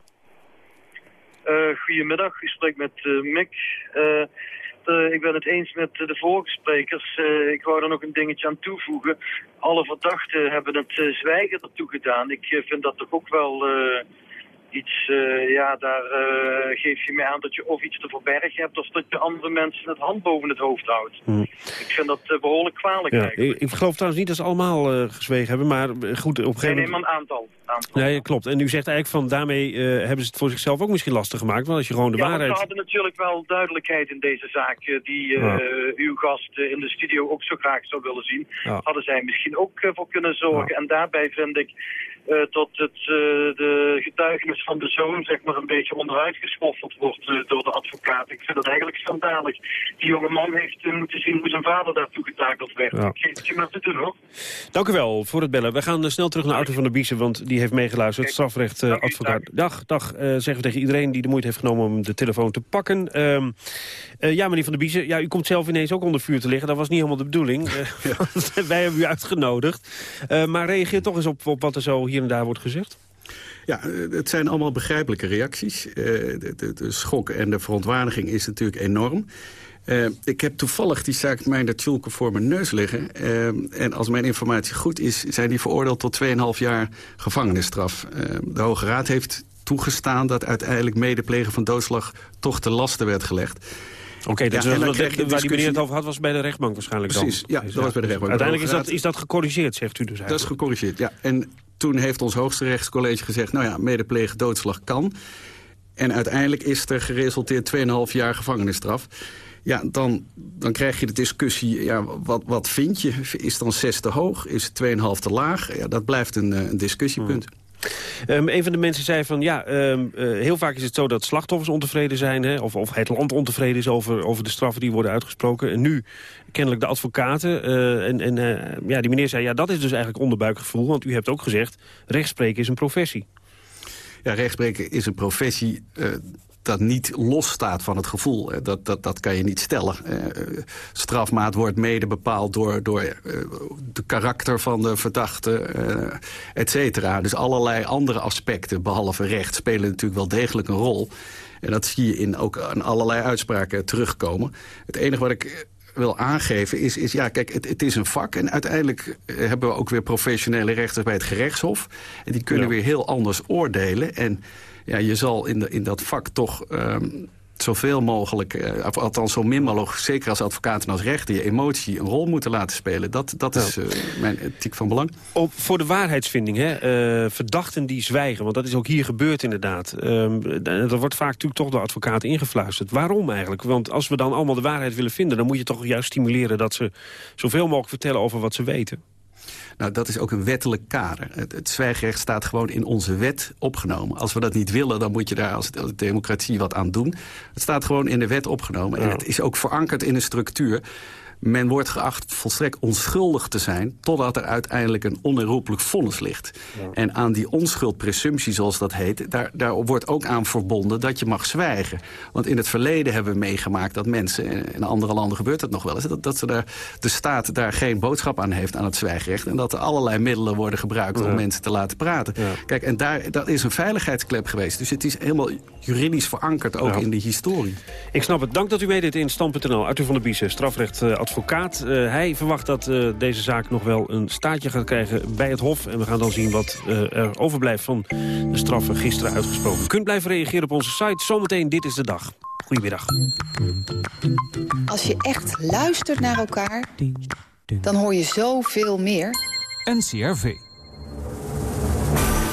Eh, goedemiddag, u spreekt met eh, Mick. Eh, eh, ik ben het eens met de vorige sprekers. Eh, ik wou er nog een dingetje aan toevoegen. Alle verdachten hebben het eh, zwijgen ertoe gedaan. Ik vind dat toch ook wel eh, iets, eh, ja, daar eh, geef je mee aan dat je of iets te verbergen hebt... of dat je andere mensen het hand boven het hoofd houdt. Hm. Ik vind dat eh, behoorlijk kwalijk Ja, ik, ik geloof trouwens niet dat ze allemaal gezwegen hebben, maar goed, op een Nee, gegeven nee, moment... maar een aantal. Aantal. Nee, klopt. En u zegt eigenlijk van daarmee eh, hebben ze het voor zichzelf ook misschien lastig gemaakt. Want als je gewoon de ja, waarheid... we hadden natuurlijk wel duidelijkheid in deze zaak... eh, die eh, Ja. uw gast in de studio ook zo graag zou willen zien. Ja. Hadden zij misschien ook voor kunnen zorgen. En daarbij vind ik dat het, de getuigenis van de zoon zeg maar een beetje onderuit geschoffeld wordt door de advocaat. Ik vind dat eigenlijk schandalig. Die jonge man heeft moeten zien hoe zijn vader daartoe getakeld werd. Ja. Ik geef het je maar te doen hoor. Dank u wel voor het bellen. We gaan snel terug naar Arthur van der Biezen, want die heeft meegeluisterd. Strafrecht eh, advocaat. Dag, dag. eh, zeggen we tegen iedereen die de moeite heeft genomen om de telefoon te pakken. Ehm, eh, ja, meneer van der Biezen, ja, u komt zelf ineens ook onder vuur te liggen. Dat was niet helemaal de bedoeling. Eh, Wij hebben u uitgenodigd. Eh, maar reageer toch eens op, op wat er zo hier en daar wordt gezegd. Ja, het zijn allemaal begrijpelijke reacties. Uh, de, de, de, schok en de verontwaardiging is natuurlijk enorm. Uh, ik heb toevallig die zaak Meijner Tjulke voor mijn neus liggen. en als mijn informatie goed is, zijn die veroordeeld tot 2,5 jaar gevangenisstraf. de Hoge Raad heeft toegestaan dat uiteindelijk medeplegen van doodslag toch te lasten werd gelegd. Oké, okay, dus ja, waar die meneer het over had was bij de rechtbank waarschijnlijk Precies, dan. ja, dat was bij de rechtbank. Uiteindelijk is dat, is dat gecorrigeerd, zegt u dus eigenlijk. Dat is gecorrigeerd, ja. En toen heeft ons hoogste rechtscollege gezegd... nou ja, medeplegen doodslag kan. En uiteindelijk is er geresulteerd 2,5 jaar gevangenisstraf. Ja, dan, dan krijg je de discussie, ja, wat, wat vind je? Is dan 6 te hoog? Is het 2,5 te laag? Ja, dat blijft een, een discussiepunt. Hmm. Um, een van de mensen zei van ja, um, uh, heel vaak is het zo dat slachtoffers ontevreden zijn. Hè, of, of het land ontevreden is over, over de straffen die worden uitgesproken. En nu kennelijk de advocaten. Uh, en en uh, ja, die meneer zei ja, dat is dus eigenlijk onderbuikgevoel. Want u hebt ook gezegd, rechtspreken is een professie. Ja, rechtspreken is een professie dat niet losstaat van het gevoel. Dat, dat, dat kan je niet stellen. Uh, strafmaat wordt mede bepaald door, door uh, de karakter van de verdachte, et cetera. Dus allerlei andere aspecten, behalve recht, spelen natuurlijk wel degelijk een rol. En dat zie je in, ook in allerlei uitspraken terugkomen. Het enige wat ik wil aangeven is, is ja, kijk, het, het, is een vak. En uiteindelijk hebben we ook weer professionele rechters bij het gerechtshof. En die kunnen ja. weer heel anders oordelen. En ja, je zal in, de, in dat vak toch um, zoveel mogelijk, uh, althans zo min mogelijk, zeker als advocaat en als rechter, je emotie een rol moeten laten spelen. Dat, dat is uh, mijn ethiek van belang. Op, voor de waarheidsvinding, hè? Uh, verdachten die zwijgen, want dat is ook hier gebeurd inderdaad. Um, dat wordt vaak natuurlijk toch door advocaten ingefluisterd. Waarom eigenlijk? Want als we dan allemaal de waarheid willen vinden, dan moet je toch juist stimuleren dat ze zoveel mogelijk vertellen over wat ze weten. Nou, dat is ook een wettelijk kader. Het, het zwijgrecht staat gewoon in onze wet opgenomen. Als we dat niet willen, dan moet je daar als democratie wat aan doen. Het staat gewoon in de wet opgenomen. En het is ook verankerd in een structuur men wordt geacht volstrekt onschuldig te zijn... totdat er uiteindelijk een onherroepelijk vonnis ligt. Ja. En aan die onschuldpresumptie, zoals dat heet... Daar, daar wordt ook aan verbonden dat je mag zwijgen. Want in het verleden hebben we meegemaakt dat mensen... in andere landen gebeurt het nog wel eens... dat, dat ze daar, de staat daar geen boodschap aan heeft aan het zwijgrecht... en dat er allerlei middelen worden gebruikt ja. om mensen te laten praten. Ja. Kijk, en daar, dat is een veiligheidsklep geweest. Dus het is helemaal juridisch verankerd ook in de historie. Ik snap het. Dank dat u meedeed in Stand.nl. Arthur van der Biesen, strafrecht uh, advocaat. Uh, hij verwacht dat uh, deze zaak nog wel een staartje gaat krijgen bij het Hof. En we gaan dan zien wat uh, er overblijft van de straffen gisteren uitgesproken. U kunt blijven reageren op onze site. Zometeen Dit is de Dag. Goedemiddag. Als je echt luistert naar elkaar, dan hoor je zoveel meer. NCRV.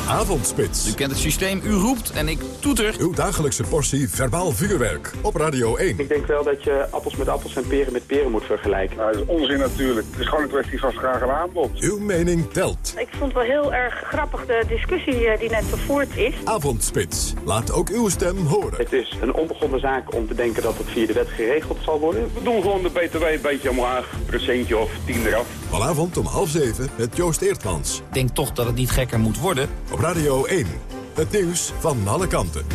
Avondspits. U kent het systeem, u roept en ik toeter. Uw dagelijkse portie verbaal vuurwerk op Radio 1. Ik denk wel dat je appels met appels en peren met peren moet vergelijken. Nou, dat is onzin natuurlijk. Het is gewoon een kwestie van vraag en aanbod. Uw mening telt. Ik vond wel heel erg grappig de discussie die net vervoerd is. Avondspits. Laat ook uw stem horen. Het is een onbegonnen zaak om te denken dat het via de wet geregeld zal worden. We doen gewoon de btw een beetje omlaag. Procentje of tien eraf. Vanavond om half zeven met Joost Eertmans. Ik denk toch dat het niet gekker moet worden. Op Radio 1. Het nieuws van alle kanten.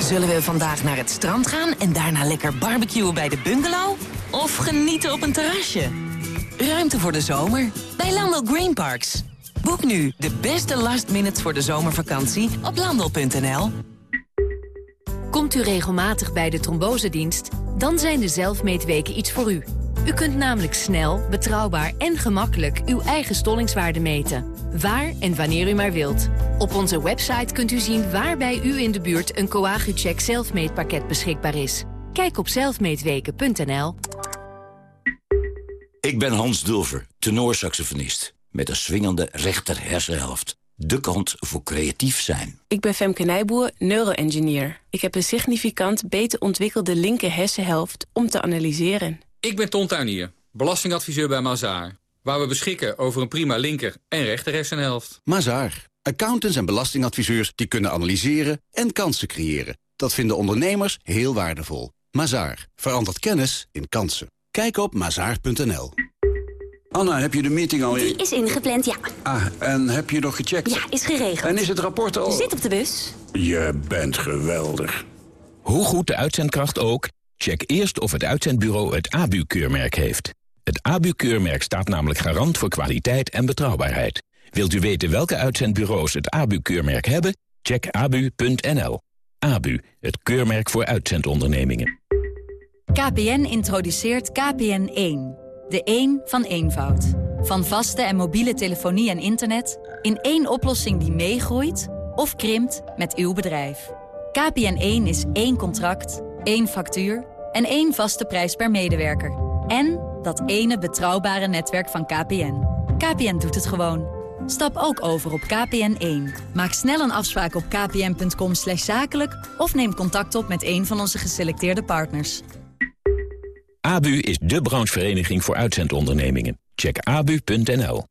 Zullen we vandaag naar het strand gaan en daarna lekker barbecuen bij de bungalow? Of genieten op een terrasje? Ruimte voor de zomer bij Landel Green Parks. Boek nu de beste last minutes voor de zomervakantie op landel.nl. Komt u regelmatig bij de trombosedienst? Dan zijn de zelfmeetweken iets voor u. U kunt namelijk snel, betrouwbaar en gemakkelijk uw eigen stollingswaarde meten. Waar en wanneer u maar wilt. Op onze website kunt u zien waar bij u in de buurt een Coagucheck zelfmeetpakket beschikbaar is. Kijk op zelfmeetweken.nl. Ik ben Hans Dulver, tenorsaxofonist. Met een swingende rechter hersenhelft. De kant voor creatief zijn. Ik ben Femke Nijboer, neuroengineer. Ik heb een significant beter ontwikkelde linker hersenhelft om te analyseren. Ik ben Ton Tuinier, belastingadviseur bij Mazaar. Waar we beschikken over een prima linker en rechter hersenhelft. Mazaar. Accountants en belastingadviseurs die kunnen analyseren en kansen creëren. Dat vinden ondernemers heel waardevol. Mazaar. Verandert kennis in kansen. Kijk op mazaar.nl. Anna, heb je de meeting al... Die is ingepland, ja. Ah, en heb je nog gecheckt? Ja, is geregeld. En is het rapport al... Zit op de bus. Je bent geweldig. Hoe goed de uitzendkracht ook... check eerst of het uitzendbureau het ABU-keurmerk heeft. Het ABU-keurmerk staat namelijk garant voor kwaliteit en betrouwbaarheid. Wilt u weten welke uitzendbureaus het ABU-keurmerk hebben? Check abu.nl. ABU, het keurmerk voor uitzendondernemingen. KPN introduceert KPN1. De 1 van eenvoud. Van vaste en mobiele telefonie en internet... in één oplossing die meegroeit of krimpt met uw bedrijf. KPN1 is één contract, één factuur en één vaste prijs per medewerker. En dat ene betrouwbare netwerk van KPN. KPN doet het gewoon. Stap ook over op KPN1. Maak snel een afspraak op kpn.com zakelijk... of neem contact op met een van onze geselecteerde partners. ABU is de branchevereniging voor uitzendondernemingen. Check abu.nl.